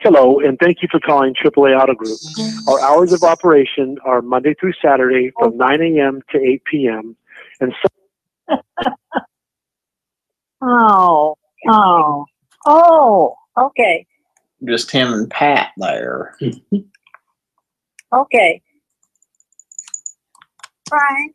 Hello, and thank you for calling AAA Auto Group. Our hours of operation are Monday through Saturday from 9 a.m. to 8 p.m. and so- Oh, oh, oh, okay, Just him and Pat there. okay. Frank?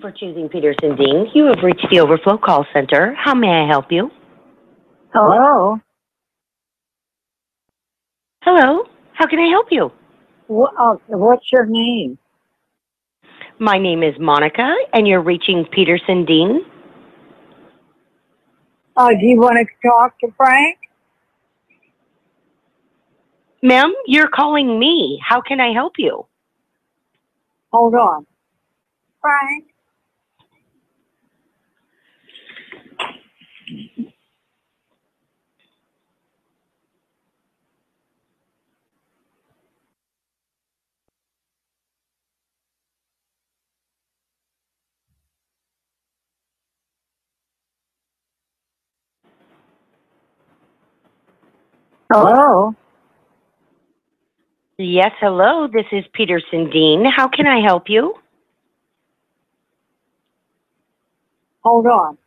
for choosing Petersen Dean. You have reached the Overflow Call Center. How may I help you? Hello? Hello. How can I help you? What, uh, what's your name? My name is Monica, and you're reaching Petersen Dean. Uh, do you want to talk to Frank? Ma'am, you're calling me. How can I help you? Hold on. Frank? Hello? Yes, hello. This is Petersen Dean. How can I help you? Hold on.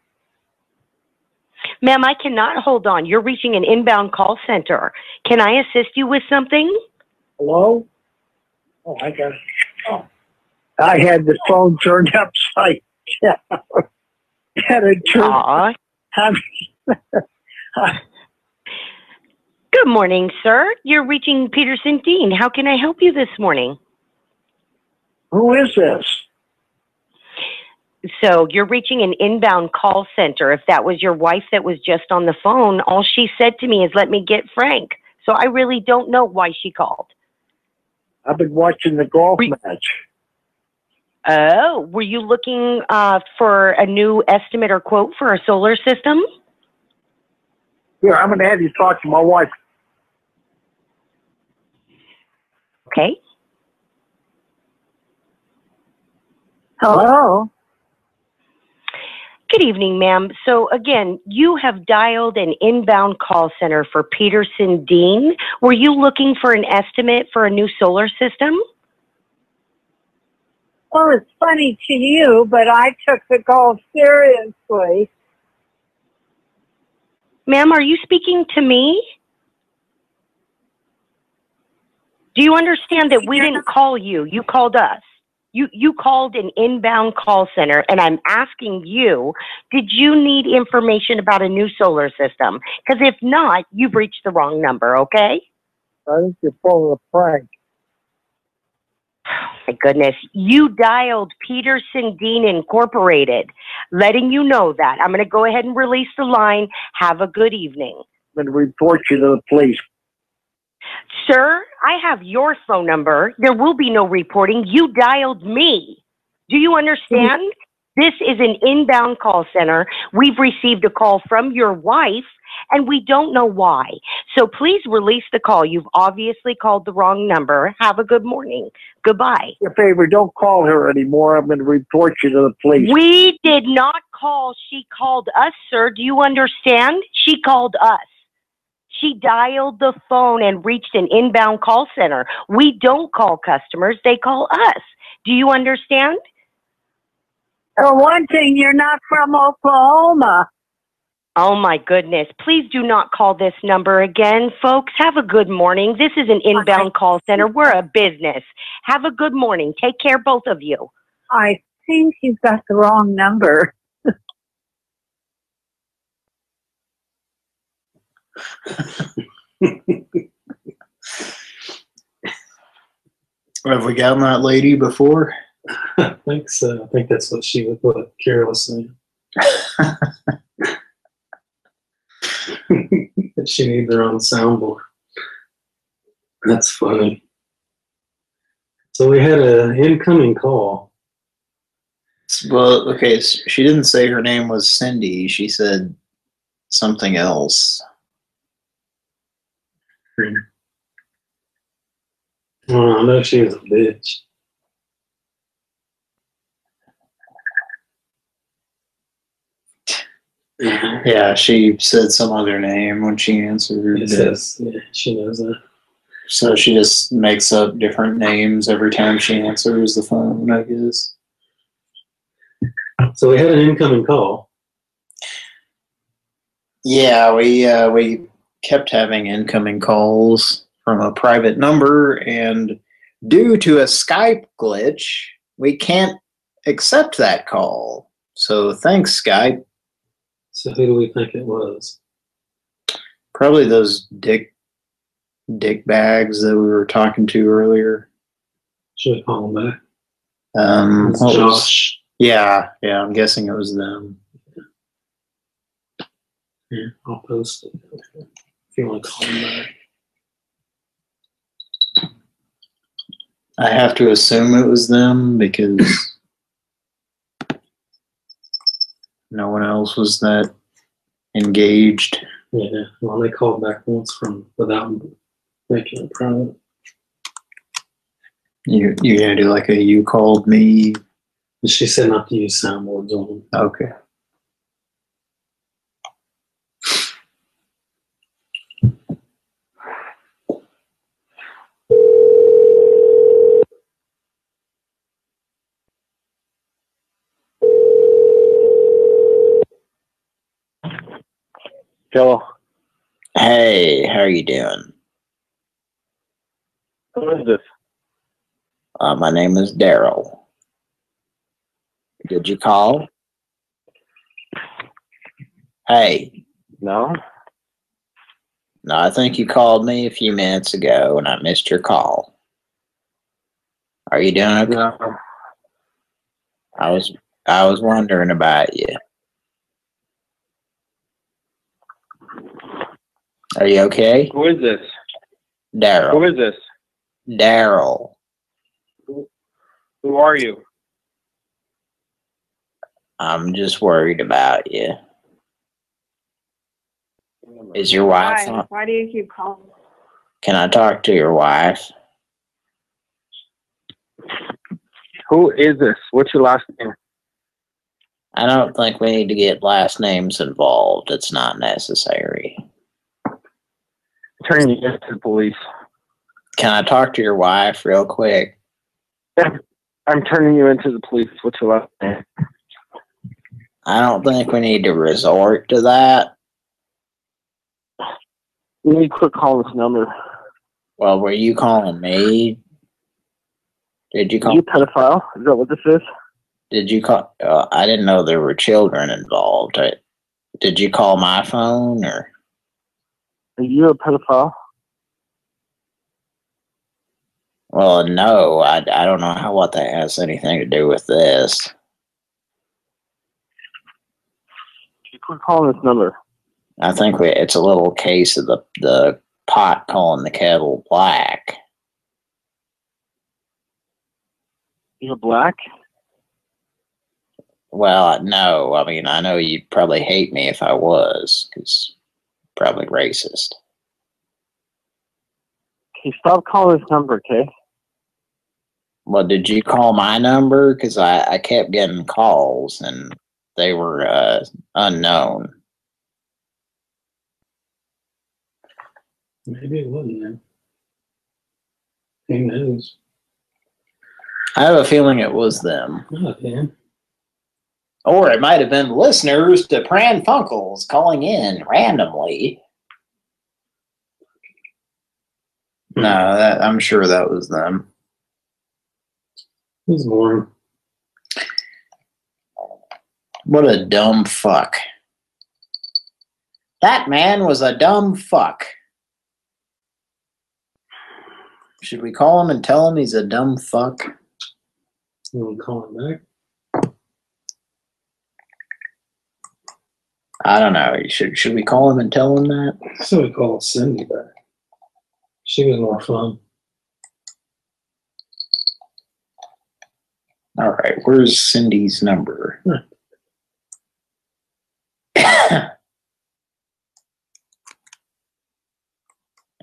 Ma'am, I cannot hold on. You're reaching an inbound call center. Can I assist you with something? Hello? Oh, I got it. Oh. I had the phone turned upside down. had it turned. Aw. I'm- Good morning, sir. You're reaching Petersen Dean. How can I help you this morning? Who is this? So you're reaching an inbound call center. If that was your wife that was just on the phone, all she said to me is, let me get Frank. So I really don't know why she called. I've been watching the golf match. Oh, were you looking uh, for a new estimate or quote for a solar system? Here, I'm going to have you talk to my wife. Okay. Hello. Good evening, ma'am. So again, you have dialed an inbound call center for Petersen Dean. Were you looking for an estimate for a new solar system? Well, it's funny to you, but I took the call seriously. Ma'am, are you speaking to me? Do you understand that we didn't call you? You called us. You you called an inbound call center and I'm asking you, did you need information about a new solar system? Because if not, you've reached the wrong number, okay? I think you're pulling a prank. My goodness. You dialed Petersen Dean Incorporated, letting you know that. I'm going to go ahead and release the line. Have a good evening. I'm going to report you to the police. Sir, I have your phone number. There will be no reporting. You dialed me. Do you understand? Mm-hmm. This is an inbound call center. We've received a call from your wife and we don't know why. So please release the call. You've obviously called the wrong number. Have a good morning. Goodbye. Your favor, don't call her anymore. I'm going to report you to the police. We did not call. She called us, sir. Do you understand? She called us. She dialed the phone and reached an inbound call center. We don't call customers, they call us. Do you understand? For one thing, you're not from Oklahoma. Oh my goodness. Please do not call this number again, folks. Have a good morning. This is an inbound call center. We're a business. Have a good morning. Take care, both of you. I think you've got the wrong number. Have we gotten that lady before? I think so. I think that's what she would was saying. that she needs her own soundboard. That's funny. So we had an incoming call. Well, okay, she didn't say her name was Cindy. She said something else. Oh, I know she was a bitch. Yeah, she said some other name when she answered. It says, yeah, she knows that. So she just makes up different names every time she answers the phone, I guess. So we had an incoming call. Yeah, we uh, we kept having incoming calls from a private number, and due to a Skype glitch, we can't accept that call. So thanks, Skype. So who do we think it was? Probably those dick dick bags that we were talking to earlier. Should we call them back? Um, what was- Josh. yeah, yeah, I'm guessing it was them. Yeah, I'll post it. You want to call back. I have to assume it was them because no one else was that engaged. Yeah, well, they called back once from without making it private. You you're gonna do like a you called me. She said not to use soundboards on them. Okay. Hello. Hey, how are you doing? Who is this? Uh, my name is Daryl. Did you call? Hey. No. No, I think you called me a few minutes ago and I missed your call. Are you doing okay? I was I was wondering about you. Are you okay? Who is this? Daryl. Who is this? Daryl. Who are you? I'm just worried about you. Is your wife Why? on? Why do you keep calling? Can I talk to your wife? Who is this? What's your last name? I don't think we need to get last names involved. It's not necessary. Turning you into the police. Can I talk to your wife real quick? I'm turning you into the police. What's your last name? I don't think we need to resort to that. You need to quit calling this number. Well, were you calling me? Did you Are call? you a pedophile? Is that what this is? Did you call? Uh, I didn't know there were children involved. I, did you call my phone or? Are you a pedophile? Well, no. I, I don't know how what that has anything to do with this. You quit calling this number. I think we, it's a little case of the the pot calling the kettle black. You're black? Well, no. I mean, I know you'd probably hate me if I was, because probably racist. Okay, stop calling this number, okay? Well, did you call my number? Because I, I kept getting calls and they were uh, unknown. Maybe it wasn't them. Who knows? I have a feeling it was them. Not him. Or it might have been listeners to Pran Funkels calling in randomly. Hmm. No, that, I'm sure that was them. He's warm. What a dumb fuck. That man was a dumb fuck. Should we call him and tell him he's a dumb fuck? You want to call him back? I don't know. Should should we call him and tell him that? So we called Cindy back. She was more fun. All right, where's Cindy's number?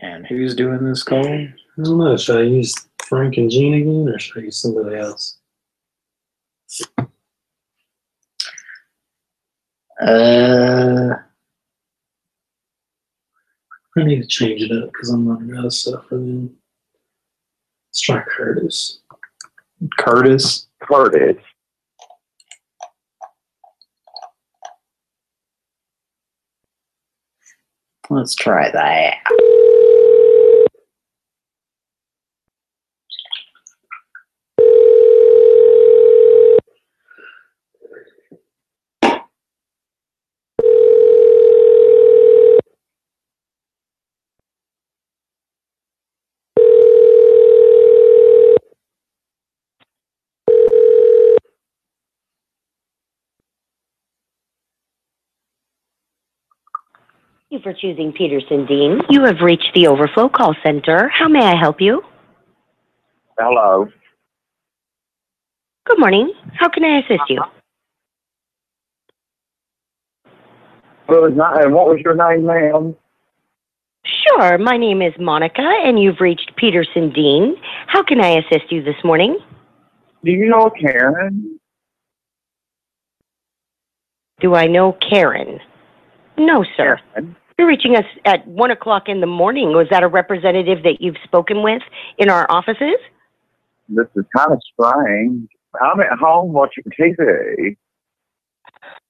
and who's doing this call? I don't know. Should I use Frank and Jean again, or should I use somebody else? Uh, I need to change it up because I'm running out of stuff for them. Let's try Curtis. Curtis. Curtis. Let's try that. Thank you for choosing Petersen Dean. You have reached the Overflow Call Center. How may I help you? Hello. Good morning. How can I assist you? What was, not, and what was your name, ma'am? Sure. My name is Monica, and you've reached Petersen Dean. How can I assist you this morning? Do you know Karen? Do I know Karen? No, sir. You're reaching us at one o'clock in the morning. Was that a representative that you've spoken with in our offices? This is kind of strange. I'm at home watching TV.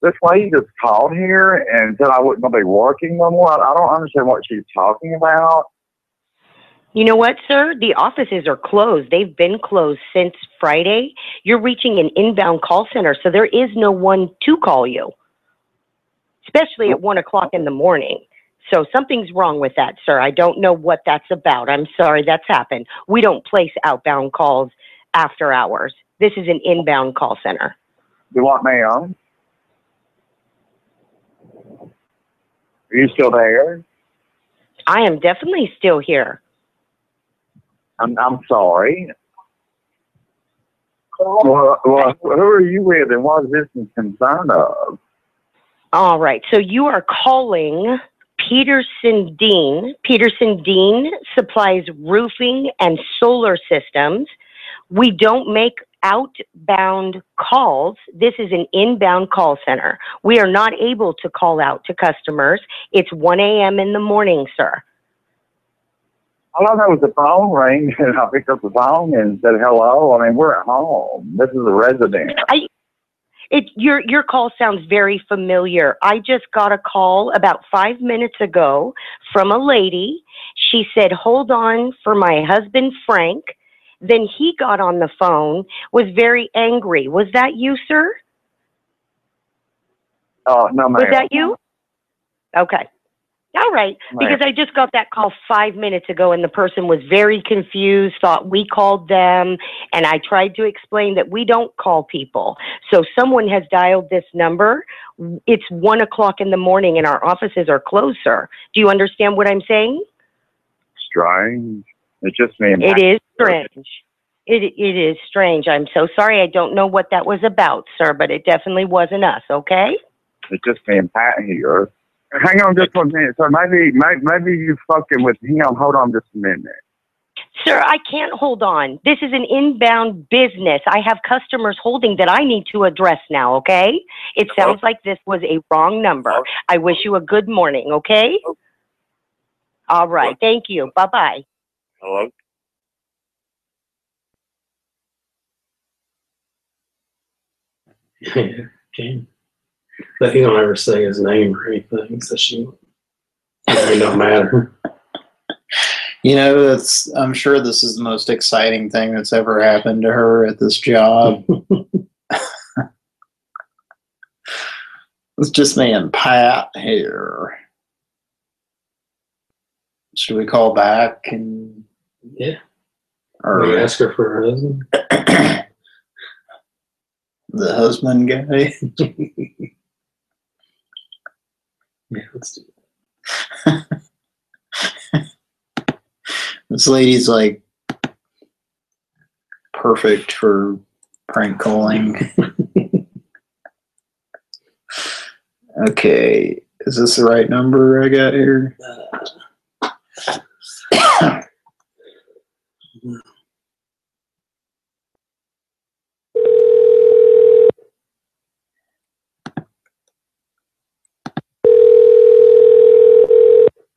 This lady just called here and said I wasn't going to be working no more. I I don't understand what she's talking about. You know what, sir? The offices are closed. They've been closed since Friday. You're reaching an inbound call center, so there is no one to call you, especially at one o'clock in the morning. So something's wrong with that, sir. I don't know what that's about. I'm sorry that's happened. We don't place outbound calls after hours. This is an inbound call center. You want me on? Are you still there? I am definitely still here. I'm I'm sorry. Well, well, who are you with, and what is this in concern of? All right. So you are calling Petersen Dean. Petersen Dean supplies roofing and solar systems. We don't make outbound calls. This is an inbound call center. We are not able to call out to customers. It's 1 a.m. in the morning, sir. All I know is the phone rang, and I picked up the phone and said hello. I mean, we're at home. This is a resident. I, it, your your call sounds very familiar. I just got a call about five minutes ago from a lady. She said, "Hold on for my husband Frank." Then he got on the phone, was very angry. Was that you, sir? Oh no, ma'am. Was that you? Okay. All right. Right. Because I just got that call five minutes ago and the person was very confused, thought we called them. And I tried to explain that we don't call people. So someone has dialed this number. It's one o'clock in the morning and our offices are closed, sir. Do you understand what I'm saying? Strange. It's just me. and It is strange. It, it is strange. I'm so sorry. I don't know what that was about, sir, but it definitely wasn't us, okay? It's just me and Pat here. Hang on just one minute. So maybe, maybe, maybe you fucking with him. Hold on just a minute. Sir, I can't hold on. This is an inbound business. I have customers holding that I need to address now, okay? It sounds like this was a wrong number. I wish you a good morning, okay? All right. Thank you. Bye bye. Hello. Yeah, can. But he don't ever say his name or anything, so she it don't matter. You know, that's I'm sure this is the most exciting thing that's ever happened to her at this job. it's just me and Pat here. Should we call back and Yeah. or We ask her for her husband. the husband guy? Yeah, let's do it. This lady's like perfect for prank calling. okay, is this the right number I got here? Uh, mm-hmm.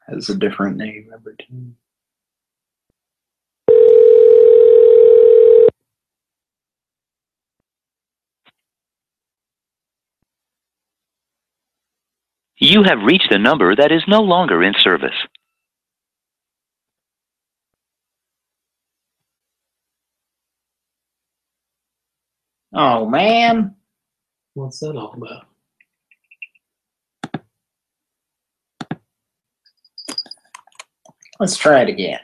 Has a different name every time. You have reached a number that is no longer in service. Oh man. What's that all about? Let's try it again.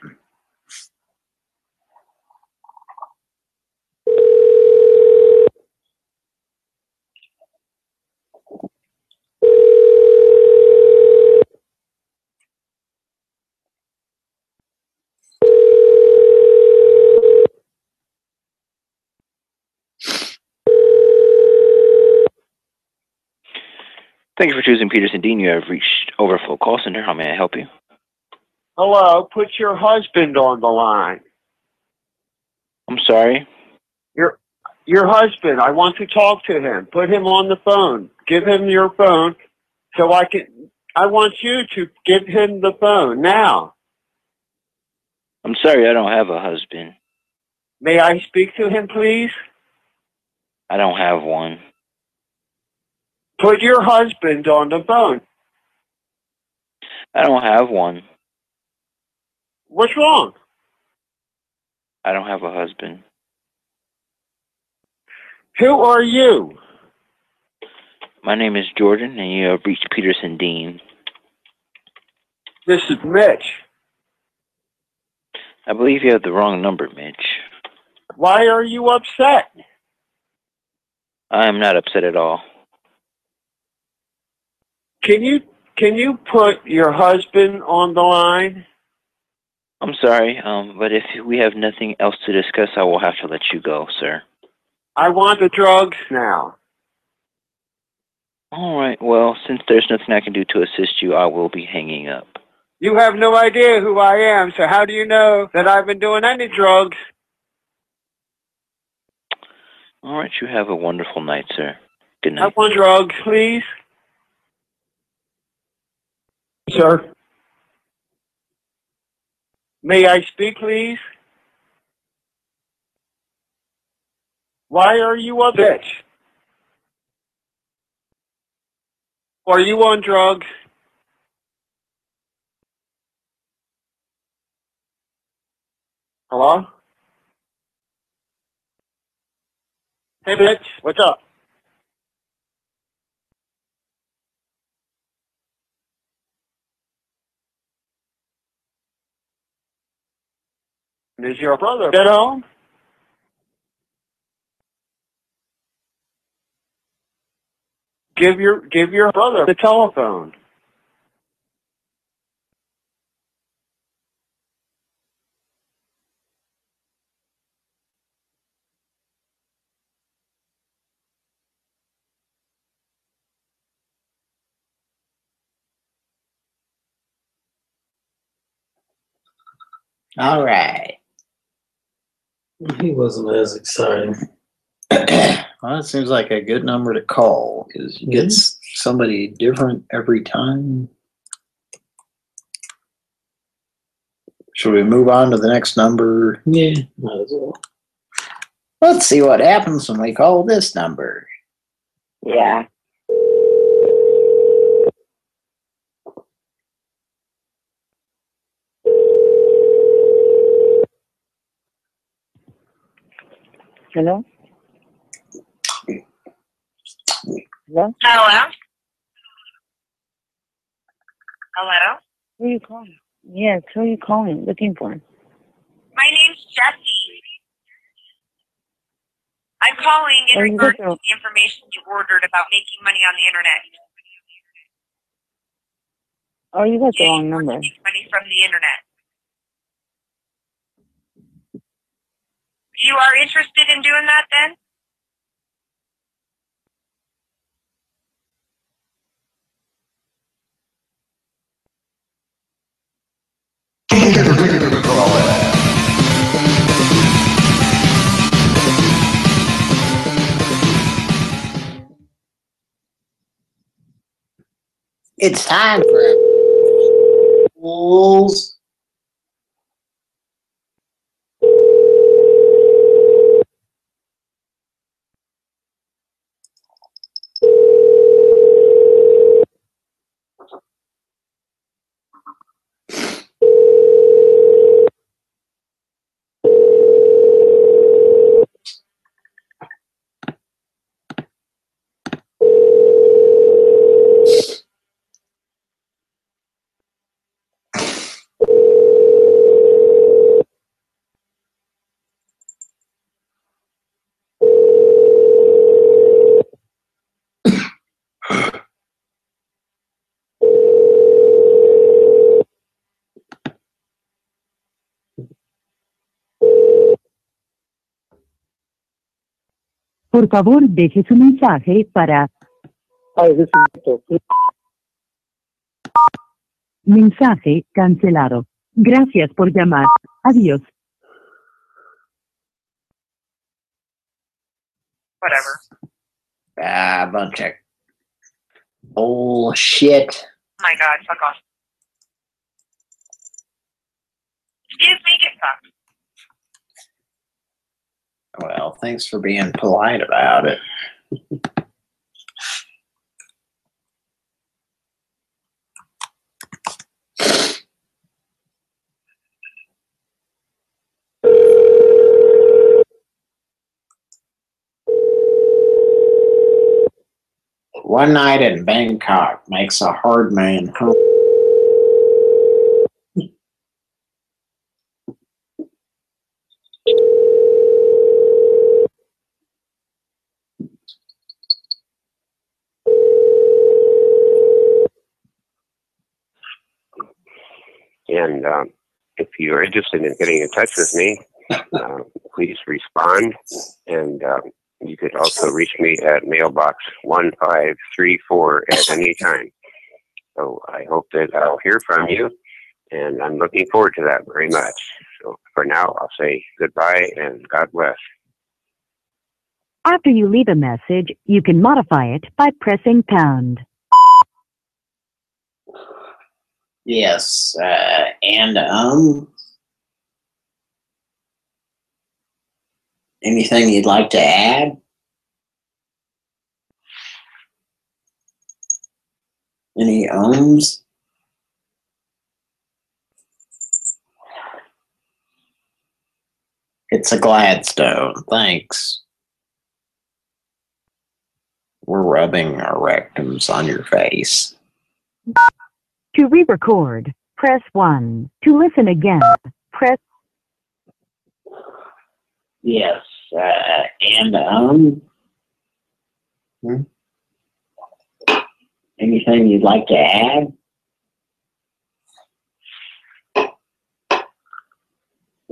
Thank you for choosing Petersen Dean. You have reached Overflow Call Center. How may I help you? Hello, put your husband on the line. I'm sorry. Your your husband. I want to talk to him. Put him on the phone. Give him your phone so I can I want you to give him the phone now. I'm sorry, I don't have a husband. May I speak to him please? I don't have one. Put your husband on the phone. I don't have one. What's wrong? I don't have a husband. Who are you? My name is Jordan, and you have reached Petersen Dean. This is Mitch. I believe you have the wrong number, Mitch. Why are you upset? I'm not upset at all. Can you can you put your husband on the line? I'm sorry, um, but if we have nothing else to discuss, I will have to let you go, sir. I want the drugs now. All right. Well, since there's nothing I can do to assist you, I will be hanging up. You have no idea who I am, so how do you know that I've been doing any drugs? All right. You have a wonderful night, sir. Good night. I night. want drugs, please. Sir. May I speak, please? Why are you a bitch? Are you on drugs? Hello? Hey, bitch, what's up? Is your brother at home? Give your give your brother the telephone. All right. He wasn't as exciting. Well, it seems like a good number to call because you get s- somebody different every time. Should we move on to the next number? Yeah, might as well. Let's see what happens when we call this number. Yeah. Hello? Hello? Hello? Hello? Who are you calling? Yes, who are you calling? Looking for? My name's Jessie. I'm calling in Oh, regards to the- the information you ordered about making money on the internet. Oh, you got the wrong number. Money from the internet. You are interested in doing that then? It's time for fools. Por favor, deje su mensaje para mensaje cancelado. Gracias por llamar. Adiós. Whatever. Ah, bunch of bullshit. Oh my god, fuck off. Excuse me, get fucked. Well, thanks for being polite about it. One night in Bangkok makes a hard man hum- And um, if you're interested in getting in touch with me, uh, please respond. And um, you could also reach me at mailbox 1534 at any time. So I hope that I'll hear from you, and I'm looking forward to that very much. So for now, I'll say goodbye and God bless. After you leave a message, you can modify it by pressing pound. Yes, uh, and um, anything you'd like to add? Any ums? It's a Gladstone. Thanks. We're rubbing our rectums on your face. To re-record, press 1. To listen again, press Yes, uh, and um, hmm? anything you'd like to add?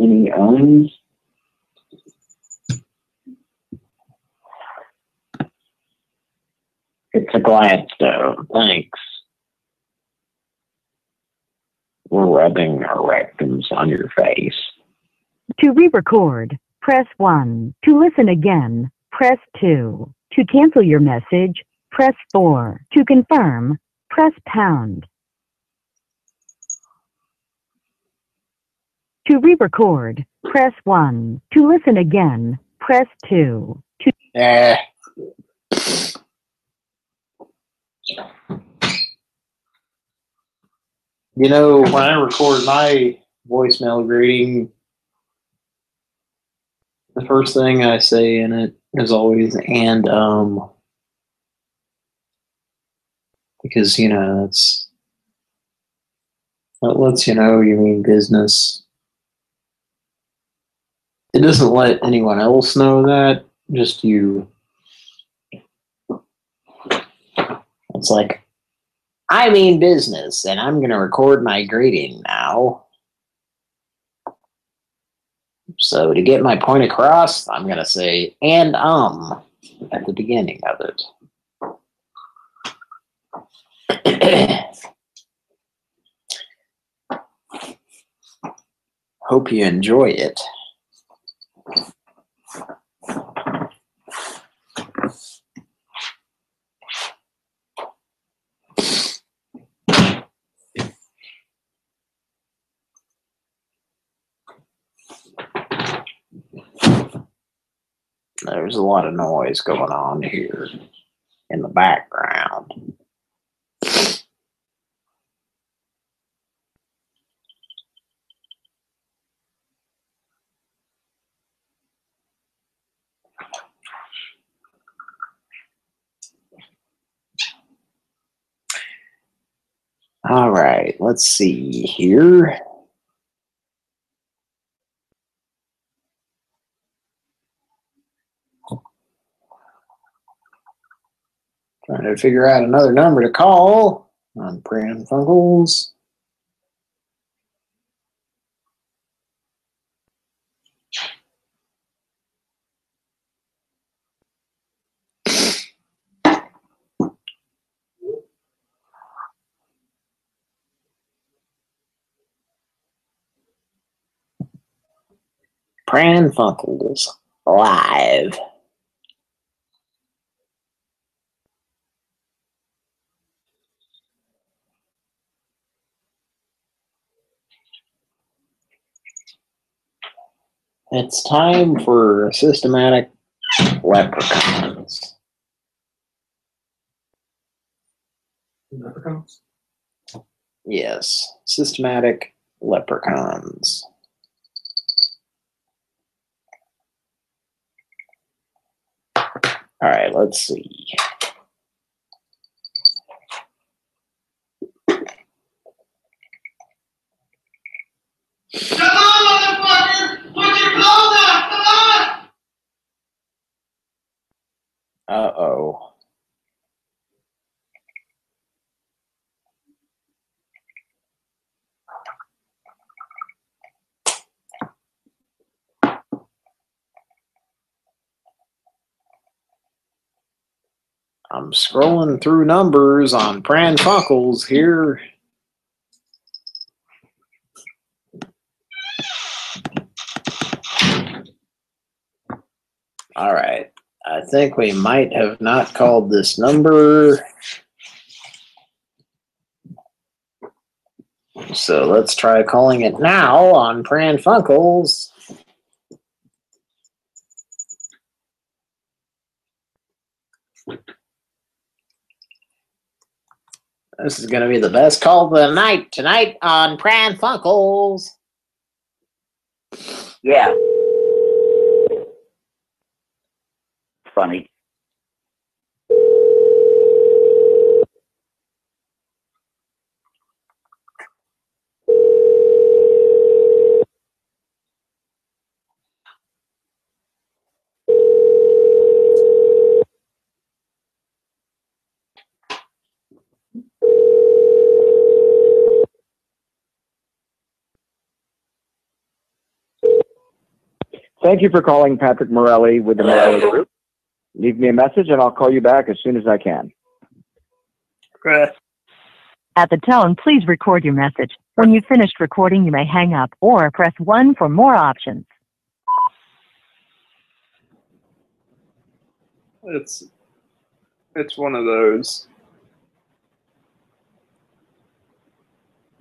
Any ums? It's a Gladstone. Thanks. We're rubbing our rectums on your face. To re-record, press 1. To listen again, press 2. To cancel your message, press 4. To confirm, press pound. To re-record, press 1. To listen again, press 2. To Eh. You know, when I record my voicemail greeting, the first thing I say in it is always and um because you know it's it lets you know you mean business. It doesn't let anyone else know that, just you. It's like I mean business, and I'm gonna record my greeting now. So to get my point across, I'm gonna say and um at the beginning of it. Hope you enjoy it. There's a lot of noise going on here in the background. All right, let's see here. Trying to figure out another number to call on Pran Funkels. Pran Funkels live. It's time for systematic leprechauns. Leprechauns? Yes, systematic leprechauns. All right, let's see. Uh oh. I'm scrolling through numbers on Pran Funkels here. All right. I think we might have not called this number. So let's try calling it now on Pran Funkels. This is going to be the best call of the night tonight on Pran Funkels. Yeah. Funny. Thank you for calling Patrick Morelli with the Morelli Group. Leave me a message and I'll call you back as soon as I can. Chris. At the tone, please record your message. When you've finished recording, you may hang up or press 1 for more options. It's it's one of those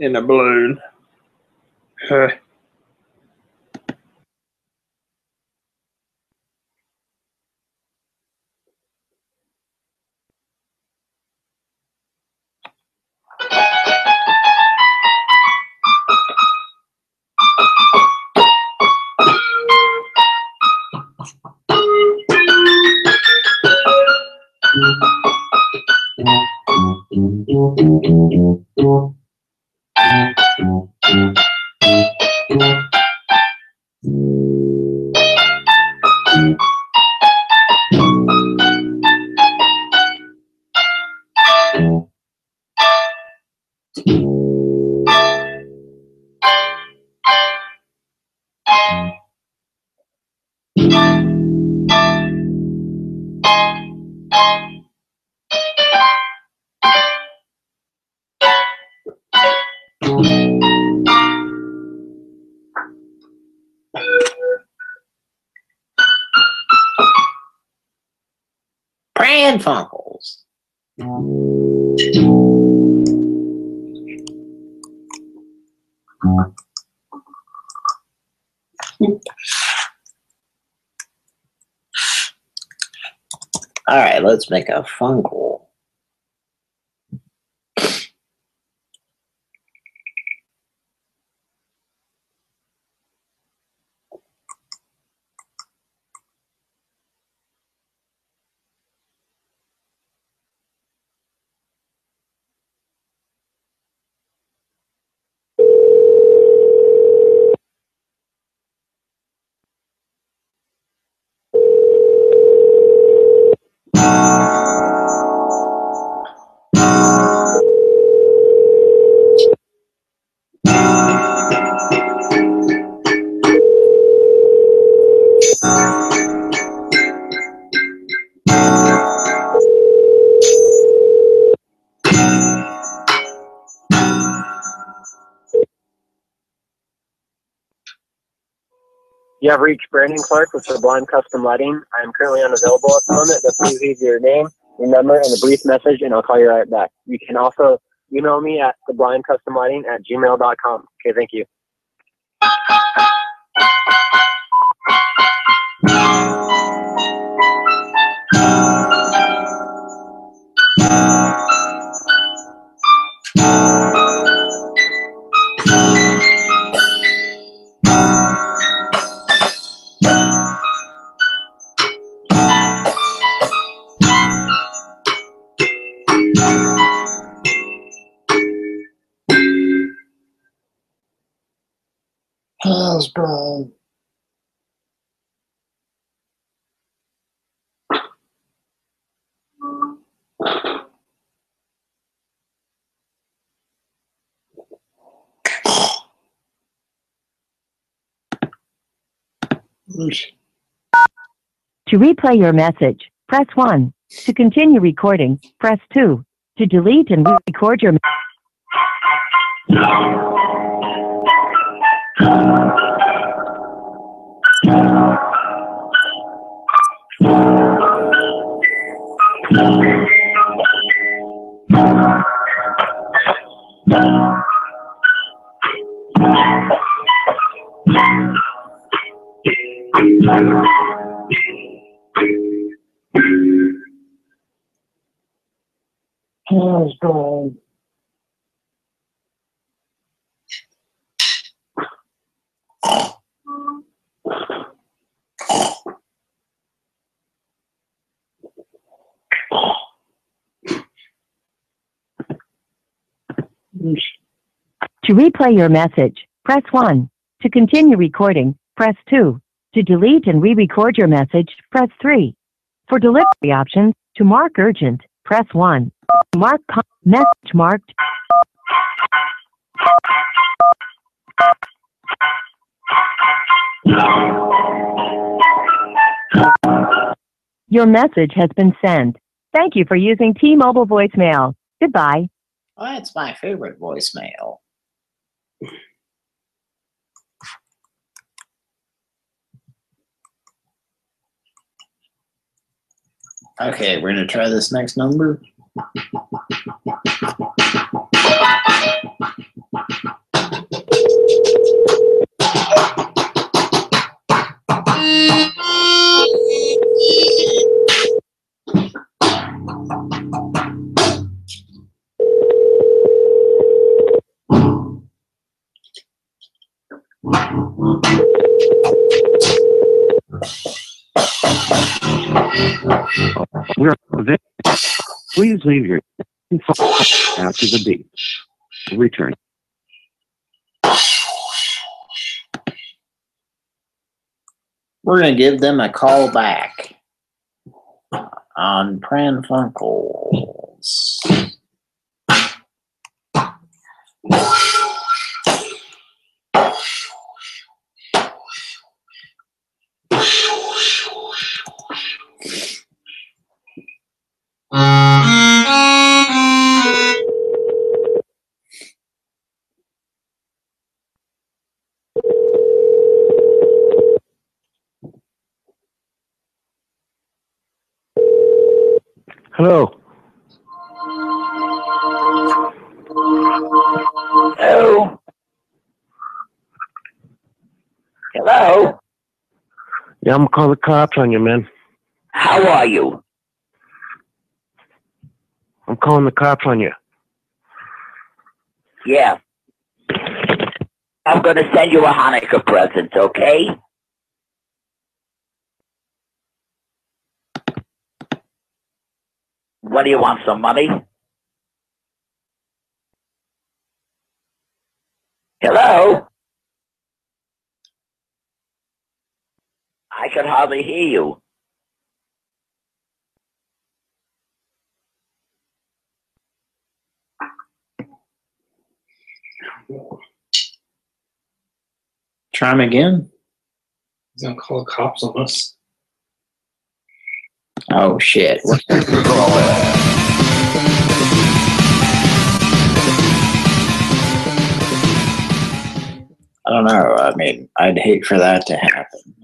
in a balloon. Huh. Pran let's make a Funkle. You have reached Brandon Clark with Sublime Custom Lighting. I am currently unavailable at the moment, but please leave your name, your number, and a brief message, and I'll call you right back. You can also email me at sublimecustomlighting at gmail.com. Okay, thank you. To replay your message, press 1. To continue recording, press 2. To delete and re-record your Going? To replay your message, press 1. To continue recording, press 2. To delete and re-record your message, press 3. For delivery options, to mark urgent, press 1. Mark message marked. Your message has been sent. Thank you for using T-Mobile voicemail. Goodbye. Well, that's my favorite voicemail. Okay, we're gonna try this next number. We're available. Please leave your after the beep. Return. We're gonna give them a call back on Pran Hello. Hello? Hello? Yeah, I'm gonna call the cops on you, man. How are you? Calling the cops on you. Yeah. I'm gonna send you a Hanukkah present, okay? What do you want, some money? Hello? I can hardly hear you. Try them again. He's gonna call the cops on us. Oh shit. I don't know. I mean, I'd hate for that to happen.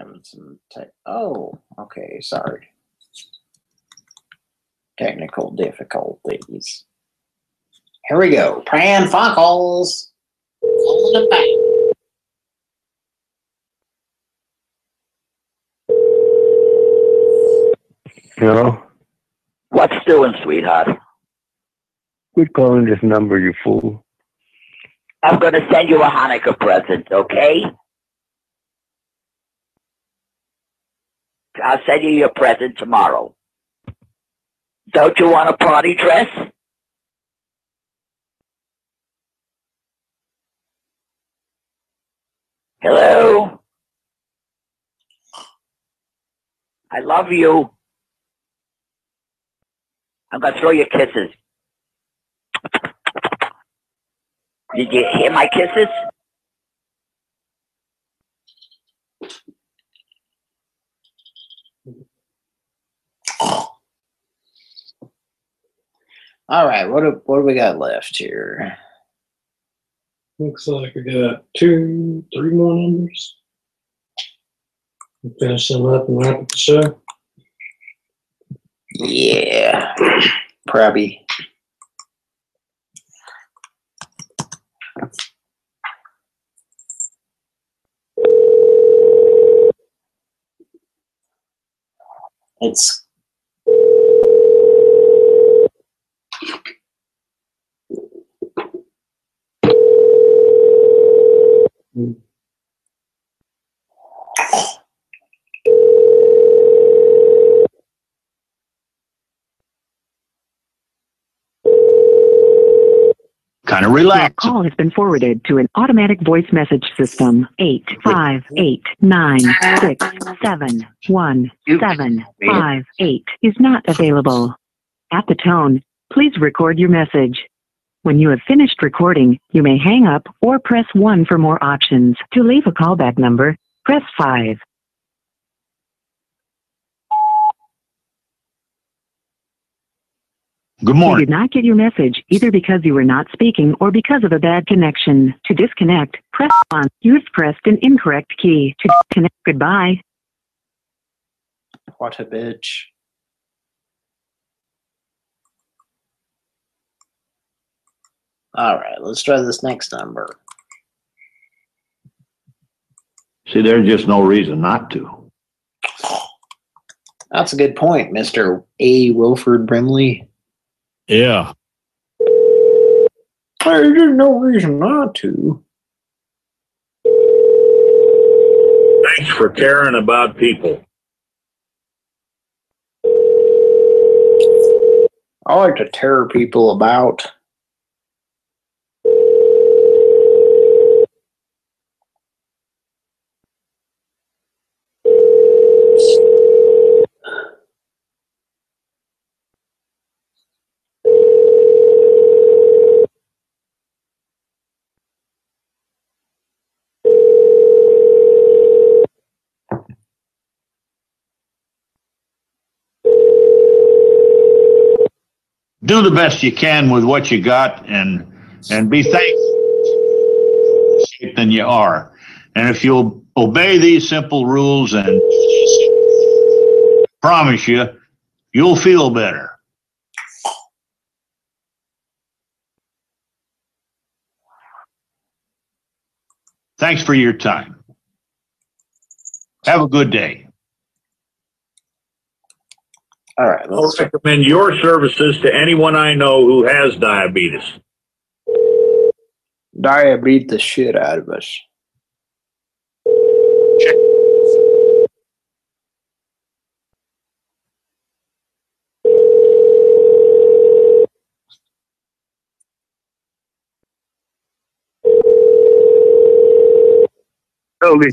Having some tech. Oh, okay. Sorry. Technical difficulties. Here we go. Pran Funkels. Calling it back. Hello? What's doing, sweetheart? Quit calling this number, you fool. I'm gonna send you a Hanukkah present, okay? I'll send you your present tomorrow. Don't you want a party dress? Hello? I love you. I'm gonna throw you kisses. Did you hear my kisses? All right, what do, what do we got left here? Looks like we got two, three more numbers. We'll Finish them up and wrap up the show. Yeah, probably. It's Kind of relax. Your call has been forwarded to an automatic voice message system. Eight five eight nine six seven one seven five eight is not available. At the tone, please record your message. When you have finished recording, you may hang up or press 1 for more options. To leave a callback number, press 5. Good We morning. did not get your message either because you were not speaking or because of a bad connection. To disconnect, press 1. You've pressed an incorrect key. To disconnect, goodbye. what a bitch. All right, let's try this next number. See, there's just no reason not to. That's a good point, Mister A. Wilford Brimley. Yeah. There's no reason not to. Thanks for caring about people. I like to tear people about. Do the best you can with what you got and and be thankful than you are. And if you'll obey these simple rules and promise you, you'll feel better. Thanks for your time. Have a good day. All right. I'll recommend your services to anyone I know who has diabetes. Diabetes the shit out of us. Holy.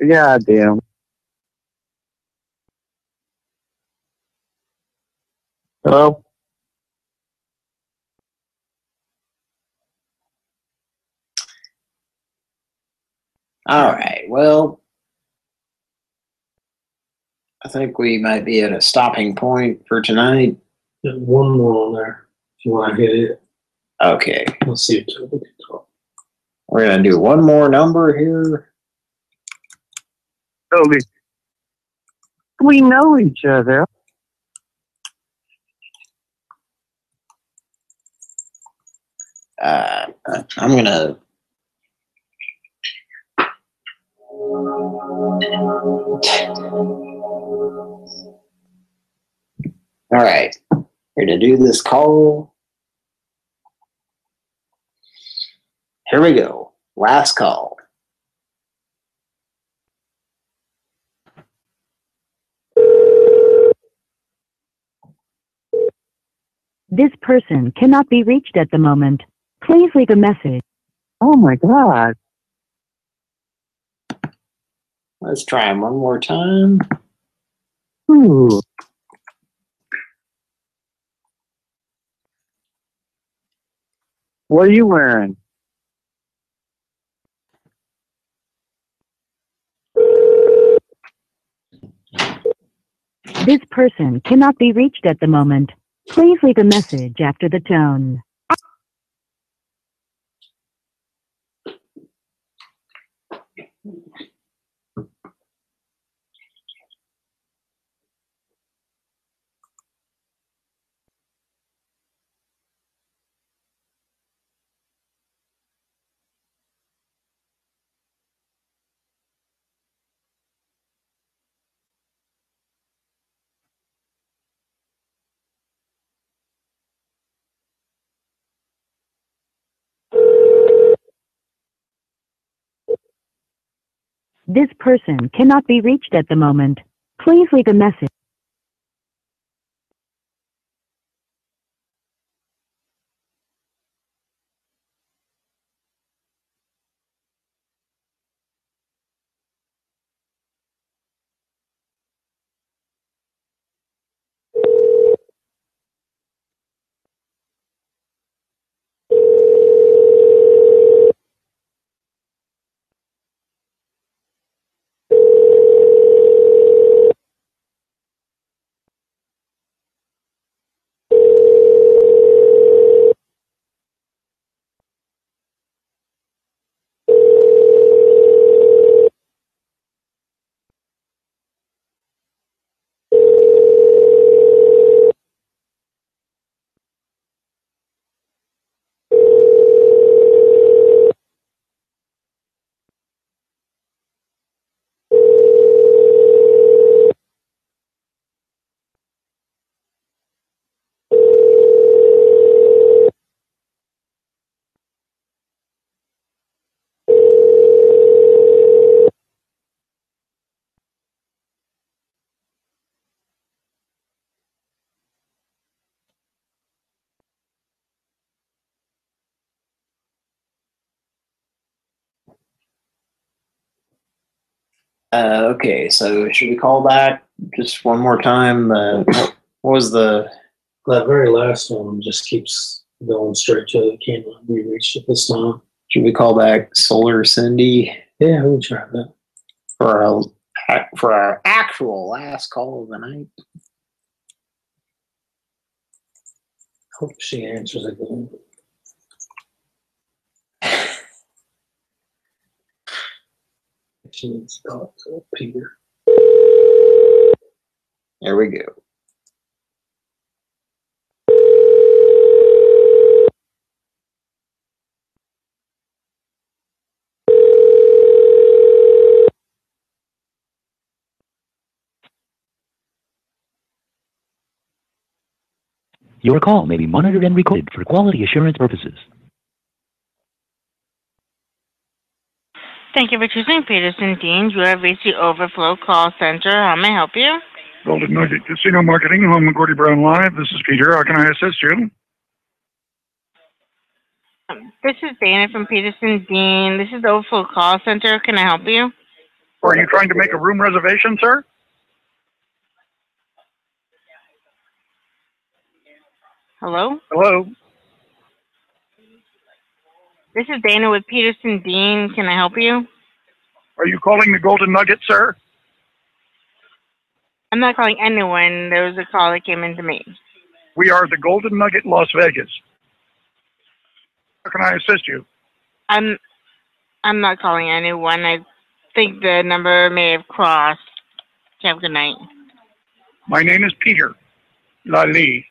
God damn. Hello? All right. Well, I think we might be at a stopping point for tonight. Got one more on there. If you want to hit it, Okay. let's see if Toby can talk. We're gonna do one more number here. Toby. We know each other. Uh, I'm gonna All right. Here to do this call. Here we go. Last call. This person cannot be reached at the moment. Please leave a message. Oh my God. Let's try him one more time. Ooh. What are you wearing? This person cannot be reached at the moment. Please leave a message after the tone. This person cannot be reached at the moment. Please leave a message. Uh, okay, so should we call back just one more time? Uh, what was the That very last one just keeps going straight to the cannot We reached at this time. should we call back Solar Cindy Yeah, we can try that. for our for our actual last call of the night? Hope she answers again. She needs to Peter. There we go. Your call may be monitored and recorded for quality assurance purposes. Thank you for choosing Petersen Dean. You have reached the Overflow Call Center. How may I help you? Golden Nugget Casino Marketing, home of Gordie Brown Live. This is Peter. How can I assist you? Um, This is Dana from Petersen Dean. This is the Overflow Call Center. Can I help you? Are you trying to make a room reservation, sir? Hello? Hello? This is Dana with Petersen Dean. Can I help you? Are you calling the Golden Nugget, sir? I'm not calling anyone. There was a call that came into me. We are the Golden Nugget Las Vegas. How can I assist you? I'm I'm not calling anyone. I think the number may have crossed. Have a good night. My name is Peter Lally.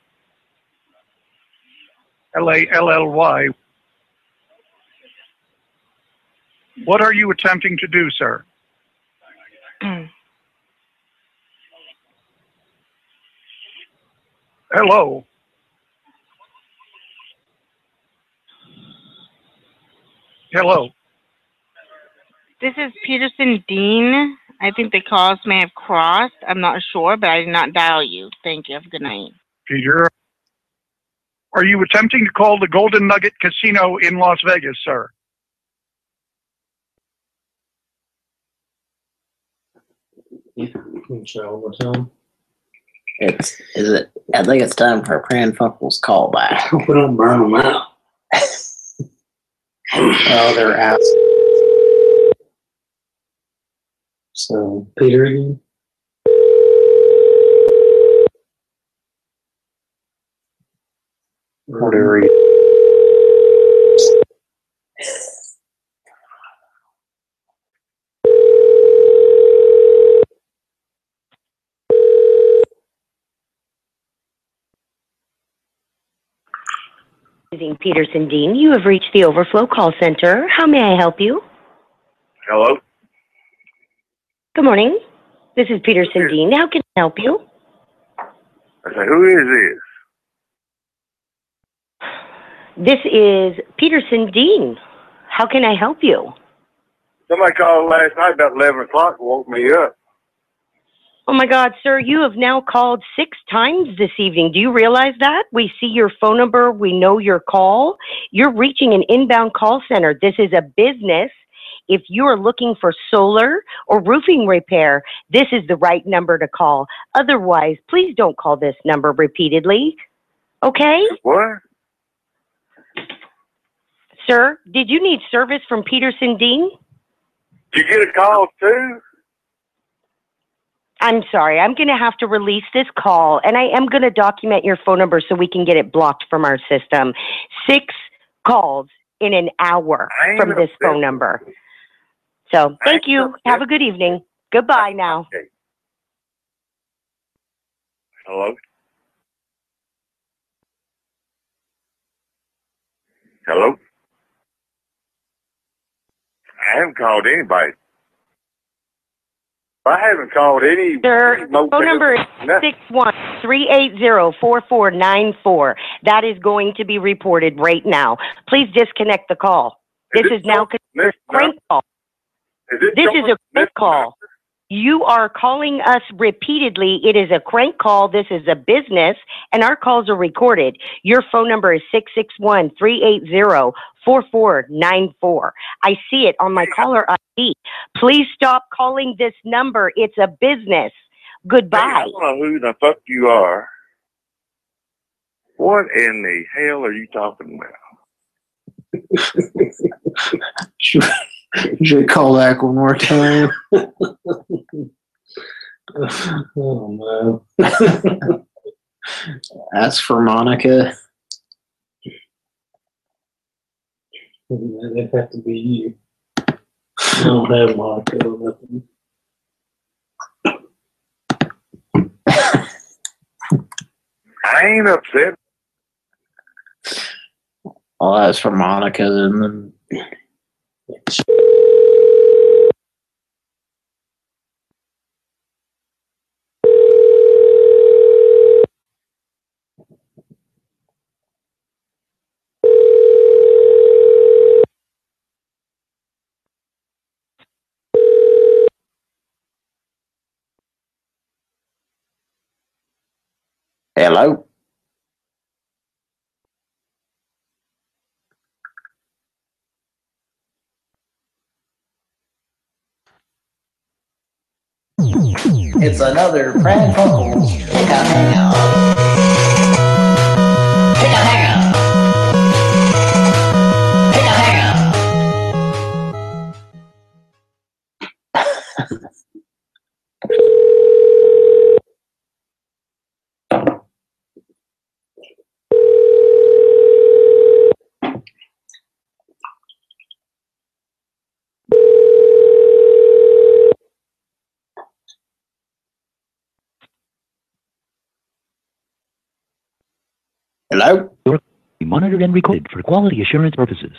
L A L L Y. What are you attempting to do, sir? Hello. Hello. This is Petersen Dean. I think the calls may have crossed. I'm not sure, but I did not dial you. Thank you. Have a good night. Peter. Are you attempting to call the Golden Nugget Casino in Las Vegas, sir? Shall we tell It's is it? I think it's time for Pran Funkels callback. We don't burn them out. Oh, they're out. So, Peter again? Whatever. Using Petersen Dean, you have reached the Overflow Call Center. How may I help you? Hello? Good morning. This is Petersen Dean. How can I help you? I said, who is this? This is Petersen Dean. How can I help you? Somebody called last night about 11 o'clock and woke me up. Oh my God, sir, you have now called six times this evening. Do you realize that? We see your phone number. We know your call. You're reaching an inbound call center. This is a business. If you are looking for solar or roofing repair, this is the right number to call. Otherwise, please don't call this number repeatedly. Okay? What? Sir, did you need service from Petersen Dean? Did you get a call too? I'm sorry. I'm going to have to release this call and I am going to document your phone number so we can get it blocked from our system. Six calls in an hour ain't from this phone number. So thank you. Have a good evening. Goodbye now. Hello? Hello? I haven't called anybody. I haven't called any. Motel, phone number is six one three eight zero four four nine four. That is going to be reported right now. Please disconnect the call. This is now considered a prank call. Is This is a prank call. You are calling us repeatedly. It is a crank call. This is a business, and our calls are recorded. Your phone number is 661 380 4494. I see it on my caller ID. Please stop calling this number. It's a business. Hey, Goodbye. I don't know who the fuck you are. What in the hell are you talking about? Should, should call back one more time. oh no. That's for Monica. It'd have to be you. I don't have Monica or nothing. I ain't upset. Well, that's for Monica, and then Hello? It's another Pran Funkels Pickup monitored and recorded for quality assurance purposes.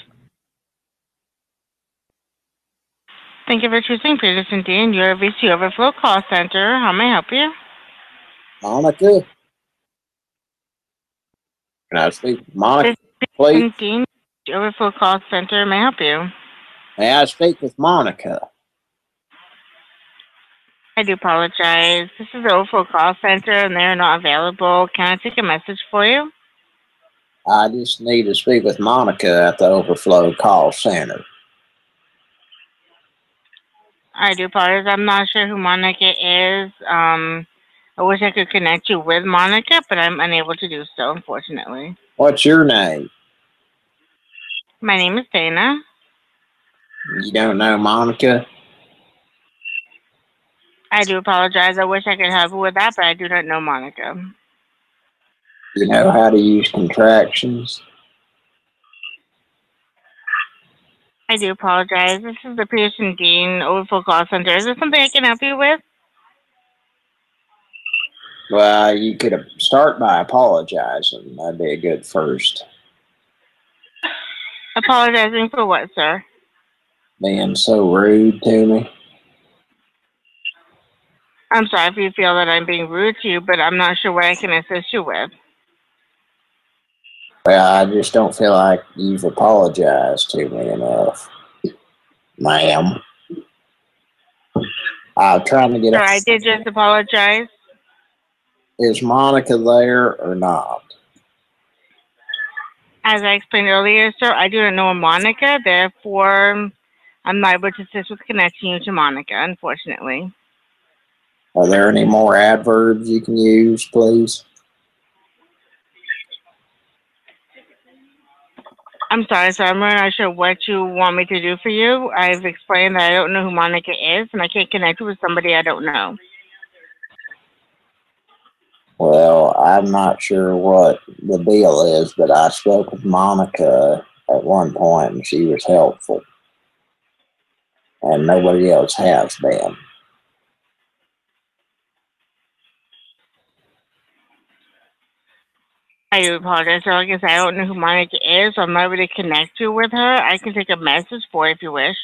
Thank you for choosing Petersen Dean, your VC Overflow Call Center. How may I help you? Monica? Can I speak Monica, please? Petersen Dean, Overflow Call Center. May I help you? May I speak with Monica? I do apologize. This is the Overflow Call Center and they're not available. Can I take a message for you? I just need to speak with Monica at the Overflow Call Center. I do apologize. I'm not sure who Monica is. Um, I wish I could connect you with Monica, but I'm unable to do so, unfortunately. What's your name? My name is Dana. You don't know Monica? I do apologize. I wish I could help you with that, but I do not know Monica. You know how to use contractions? I do apologize. This is the Petersen Dean Overflow Call Center. Is there something I can help you with? Well, you could start by apologizing. That'd be a good first. Apologizing for what, sir? Being so rude to me. I'm sorry if you feel that I'm being rude to you, but I'm not sure what I can assist you with. Well, I just don't feel like you've apologized to me enough, ma'am. I'm trying to get Sir, a, I did just apologize. is Monica there or not? As I explained earlier, sir, I do not know Monica, therefore I'm not able to assist with connecting you to Monica, unfortunately. Are there any more adverbs you can use, please? I'm sorry, sir. I'm not sure what you want me to do for you. I've explained that I don't know who Monica is, and I can't connect you with somebody I don't know. Well, I'm not sure what the deal is, but I spoke with Monica at one point and she was helpful. And nobody else has been. I do apologize, sir. Like I said, I don't know who Monica is, so I'm not able to connect you with her. I can take a message for you if you wish.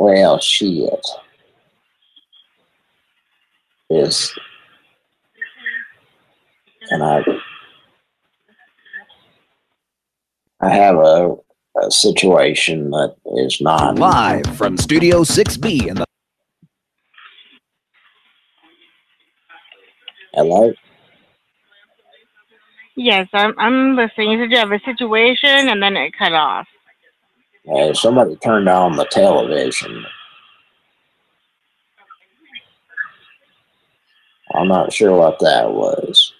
Well, shit. Is Yes. and I I have a, a situation that is not Live from Studio 6B in the Hello? Yes, I'm, I'm listening. You said you have a situation, and then it cut off. Uh, somebody turned on the television. I'm not sure what that was.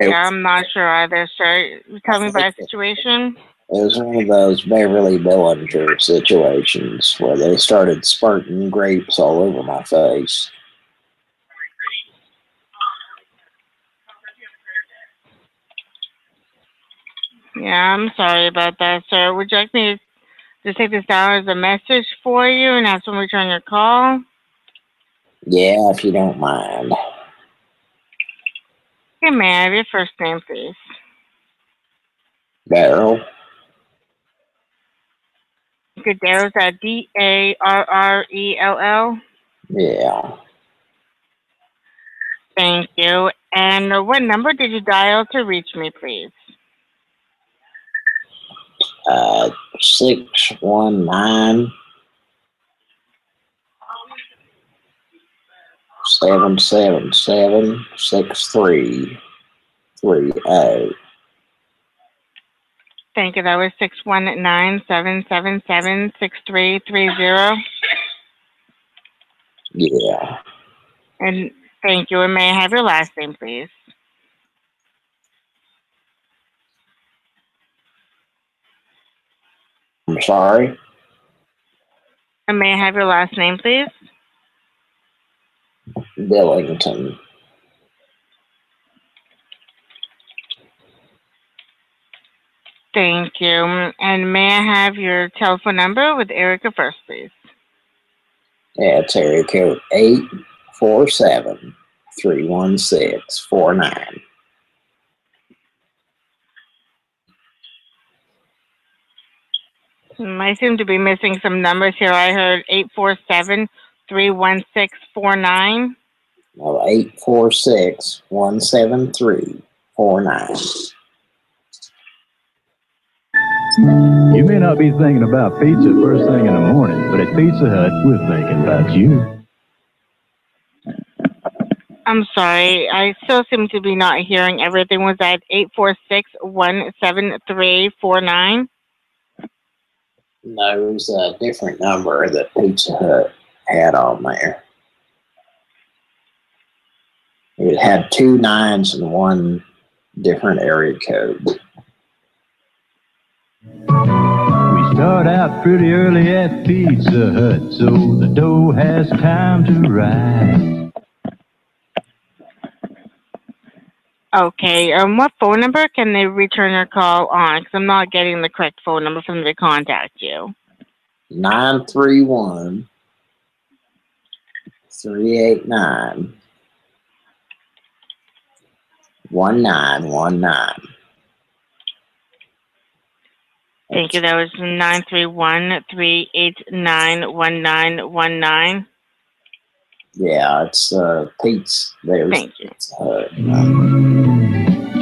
Yeah, I'm not sure either, sir. Tell me about a situation. It was one of those Beverly Billinger situations where they started spurting grapes all over my face. Yeah, I'm sorry about that, sir. Would you like me to take this down as a message for you and have someone return your call? Yeah, if you don't mind. Okay, may I have your first name, please? Daryl. Okay, Darrell's at D A R R E L L. Yeah. Thank you. And what number did you dial to reach me, please? Uh, six one nine seven seven seven six three three eight. Thank you. That was six one nine seven seven seven six three three zero. Yeah. And thank you. And may I have your last name, please? I'm sorry. And may I have your last name, please? Billington. Thank you. And may I have your telephone number with Erica first, please? Yeah, it's area code eight four seven three one six four nine. Hmm, Mm, I seem to be missing some numbers here. I heard eight four seven three one six four nine. No, eight four six one seven three four nine. You may not be thinking about pizza first thing in the morning, but at Pizza Hut, we're thinking about you. I'm sorry. I still seem to be not hearing everything. Was that eight four six one seven three four nine? No, it was a different number that Pizza Hut had on there. It had two nines and one different area code. We start out pretty early at Pizza Hut, so the dough has time to rise. Okay. Um, what phone number can they return their call on? Because I'm not getting the correct phone number for them to contact you. Nine three one three eight nine one nine one nine. Thank you. That was nine three one three eight nine one nine one nine. Yeah, it's uh Pete's there's Thank you. Pizza Hut.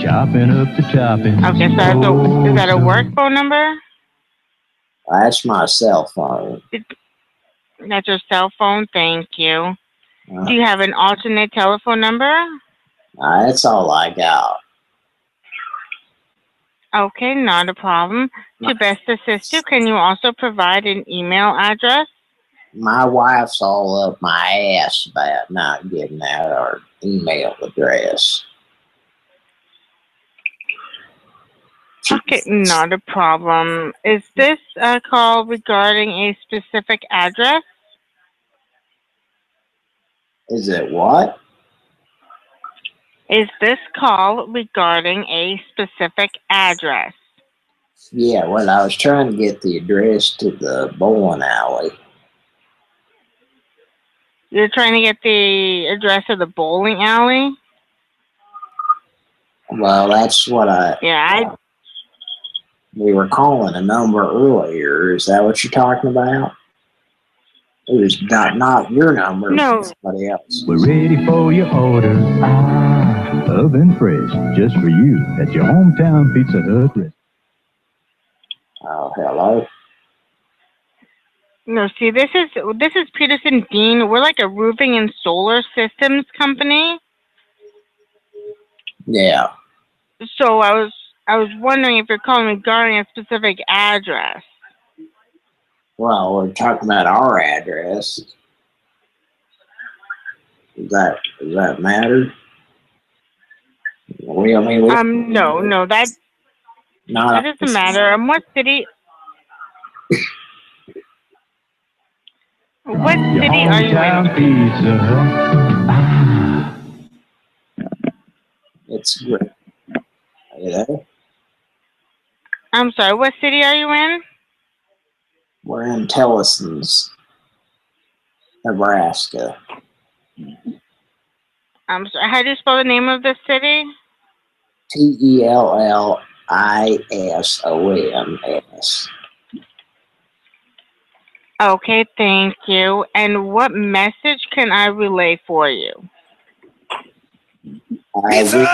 Chopping up the toppings. Okay, so that's a, is that a work phone number? That's my cell phone. That's your cell phone. Thank you. Uh, Do you have an alternate telephone number? uh, that's all I got. Okay, not a problem. To best assist you, can you also provide an email address? My wife's all up my ass about not getting out our email address. Okay, not a problem. Is this a call regarding a specific address? Is it what? Is this call regarding a specific address? Yeah, well, I was trying to get the address to the bowling alley. You're trying to get the address of the bowling alley? Well, that's what I. Yeah, I We were calling a number earlier. Is that what you're talking about? It was not not your number. No. Somebody else. We're ready for your order. Ah, oven fresh, just for you at your hometown Pizza Hut. Oh, hello. No. See, this is this is Petersen Dean. We're like a roofing and solar systems company. Yeah. So I was I was wondering if you're calling regarding a specific address. Well, we're talking about our address. Does that does that matter? We, I mean, we, Um, no, no, that not that doesn't matter. Um, what city? What Your city are you in? hometown Pizza Hut. Ah. It's great. You know, I'm sorry. What city are you in? we're in Tellison's, Nebraska. I'm sorry. How do you spell the name of the city? T E L L I S O N S. Okay, thank you. And what message can I relay for you? I really,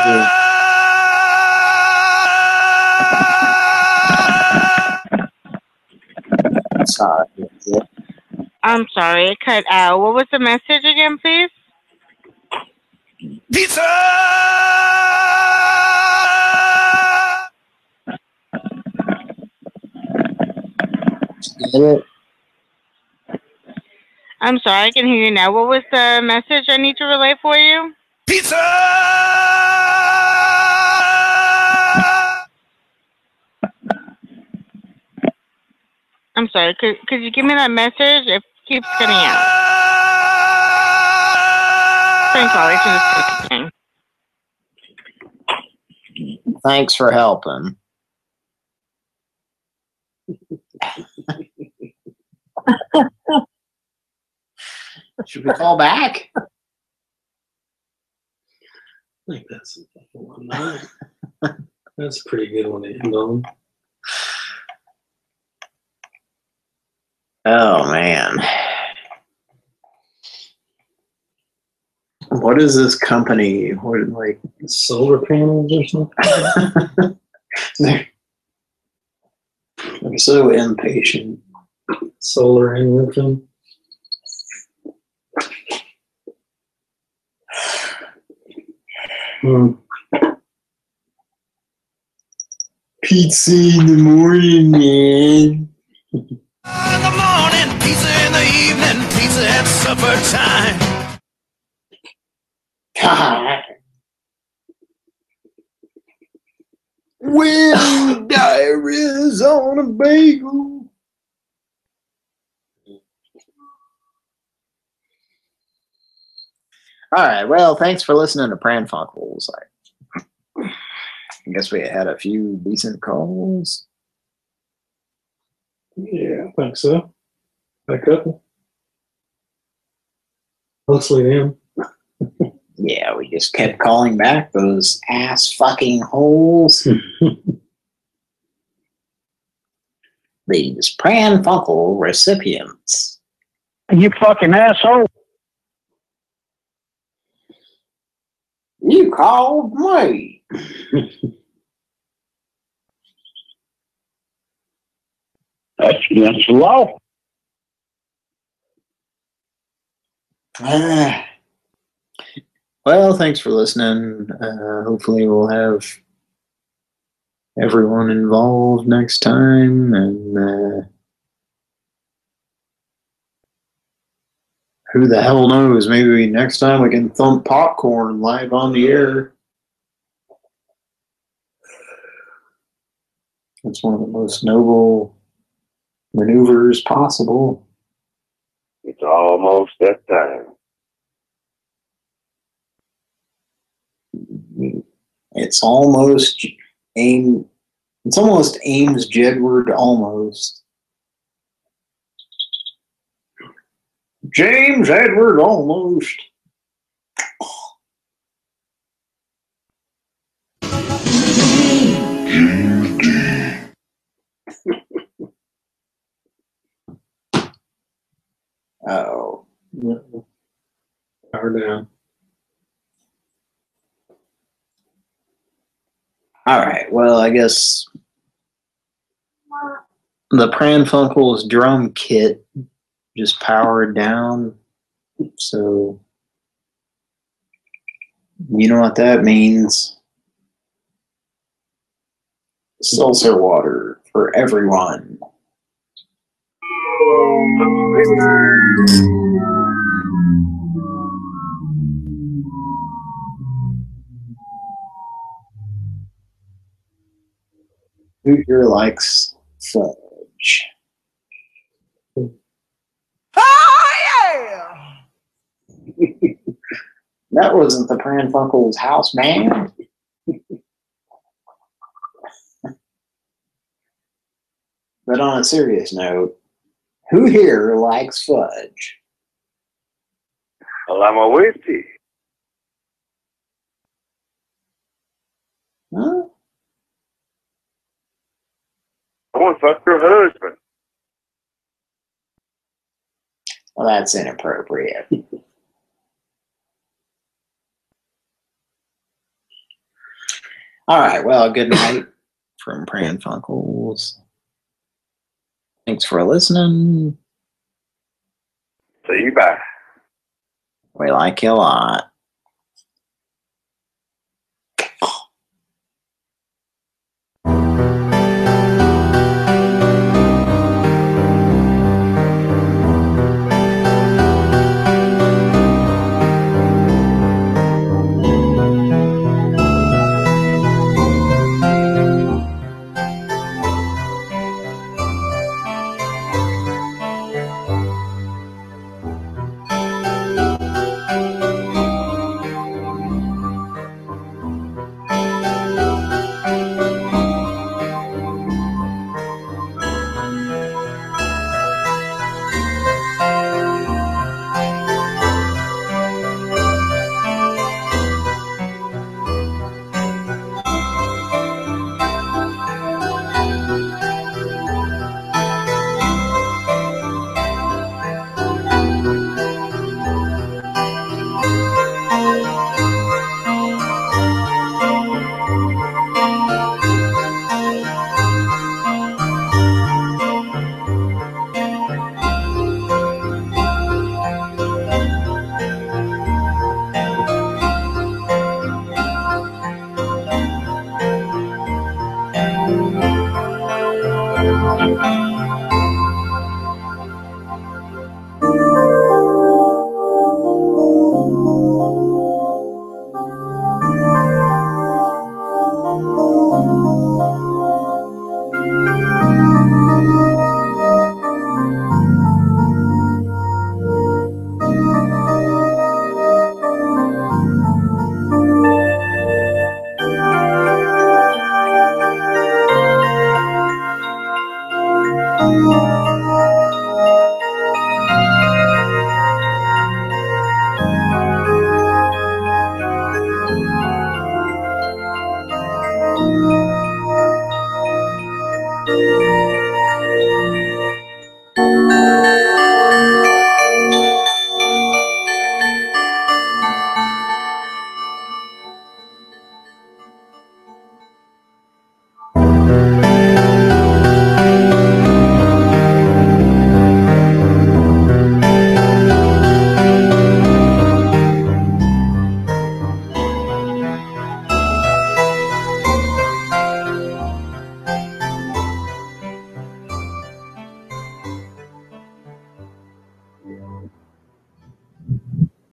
sorry. I'm sorry, it cut out. What was the message again, please? Pizza! Get it? I'm sorry, I can hear you now. What was the message I need to relay for you? Pizza! I'm sorry, could, could you give me that message? It keeps cutting out. Thanks, Ollie. It's just speaking. Thanks for helping. Should we call back? I think that's a one. nine. That's a pretty good one to end on. Oh man. What is this company? What like solar panels or something? they're, they're so impatient. Solar and Hmm. Pizza in the morning, man. morning, pizza in the evening, pizza at supper time. When diarrhea's on a bagel. All right. Well, thanks for listening to Pran Funkels. I, I guess we had a few decent calls. Yeah, I think so. A couple. Mostly them. Yeah, we just kept calling back those ass fucking holes. These Pran Funkel recipients. You fucking asshole. You called me. That's against the law. Ah. well, thanks for listening. Uh, hopefully, we'll have everyone involved next time, and uh, who the hell knows? Maybe next time we can thump popcorn live on the air. It's one of the most noble maneuvers possible. It's almost that time. It's almost aim. It's almost aims Jedward almost. James Edward almost. Oh. Power down. All right. Well, I guess the Pran Funkels drum kit just powered down. So you know what that means. Seltzer water for everyone. Who here likes fudge? Oh, yeah! That wasn't the Pran Funkels house, man. but on a serious note, who here likes fudge? Well, I'm a whiskey. Huh? I want to fuck your husband. Well, that's inappropriate. All right. Well, good night from Pran Funkels. Thanks for listening. See you bye. We like you a lot.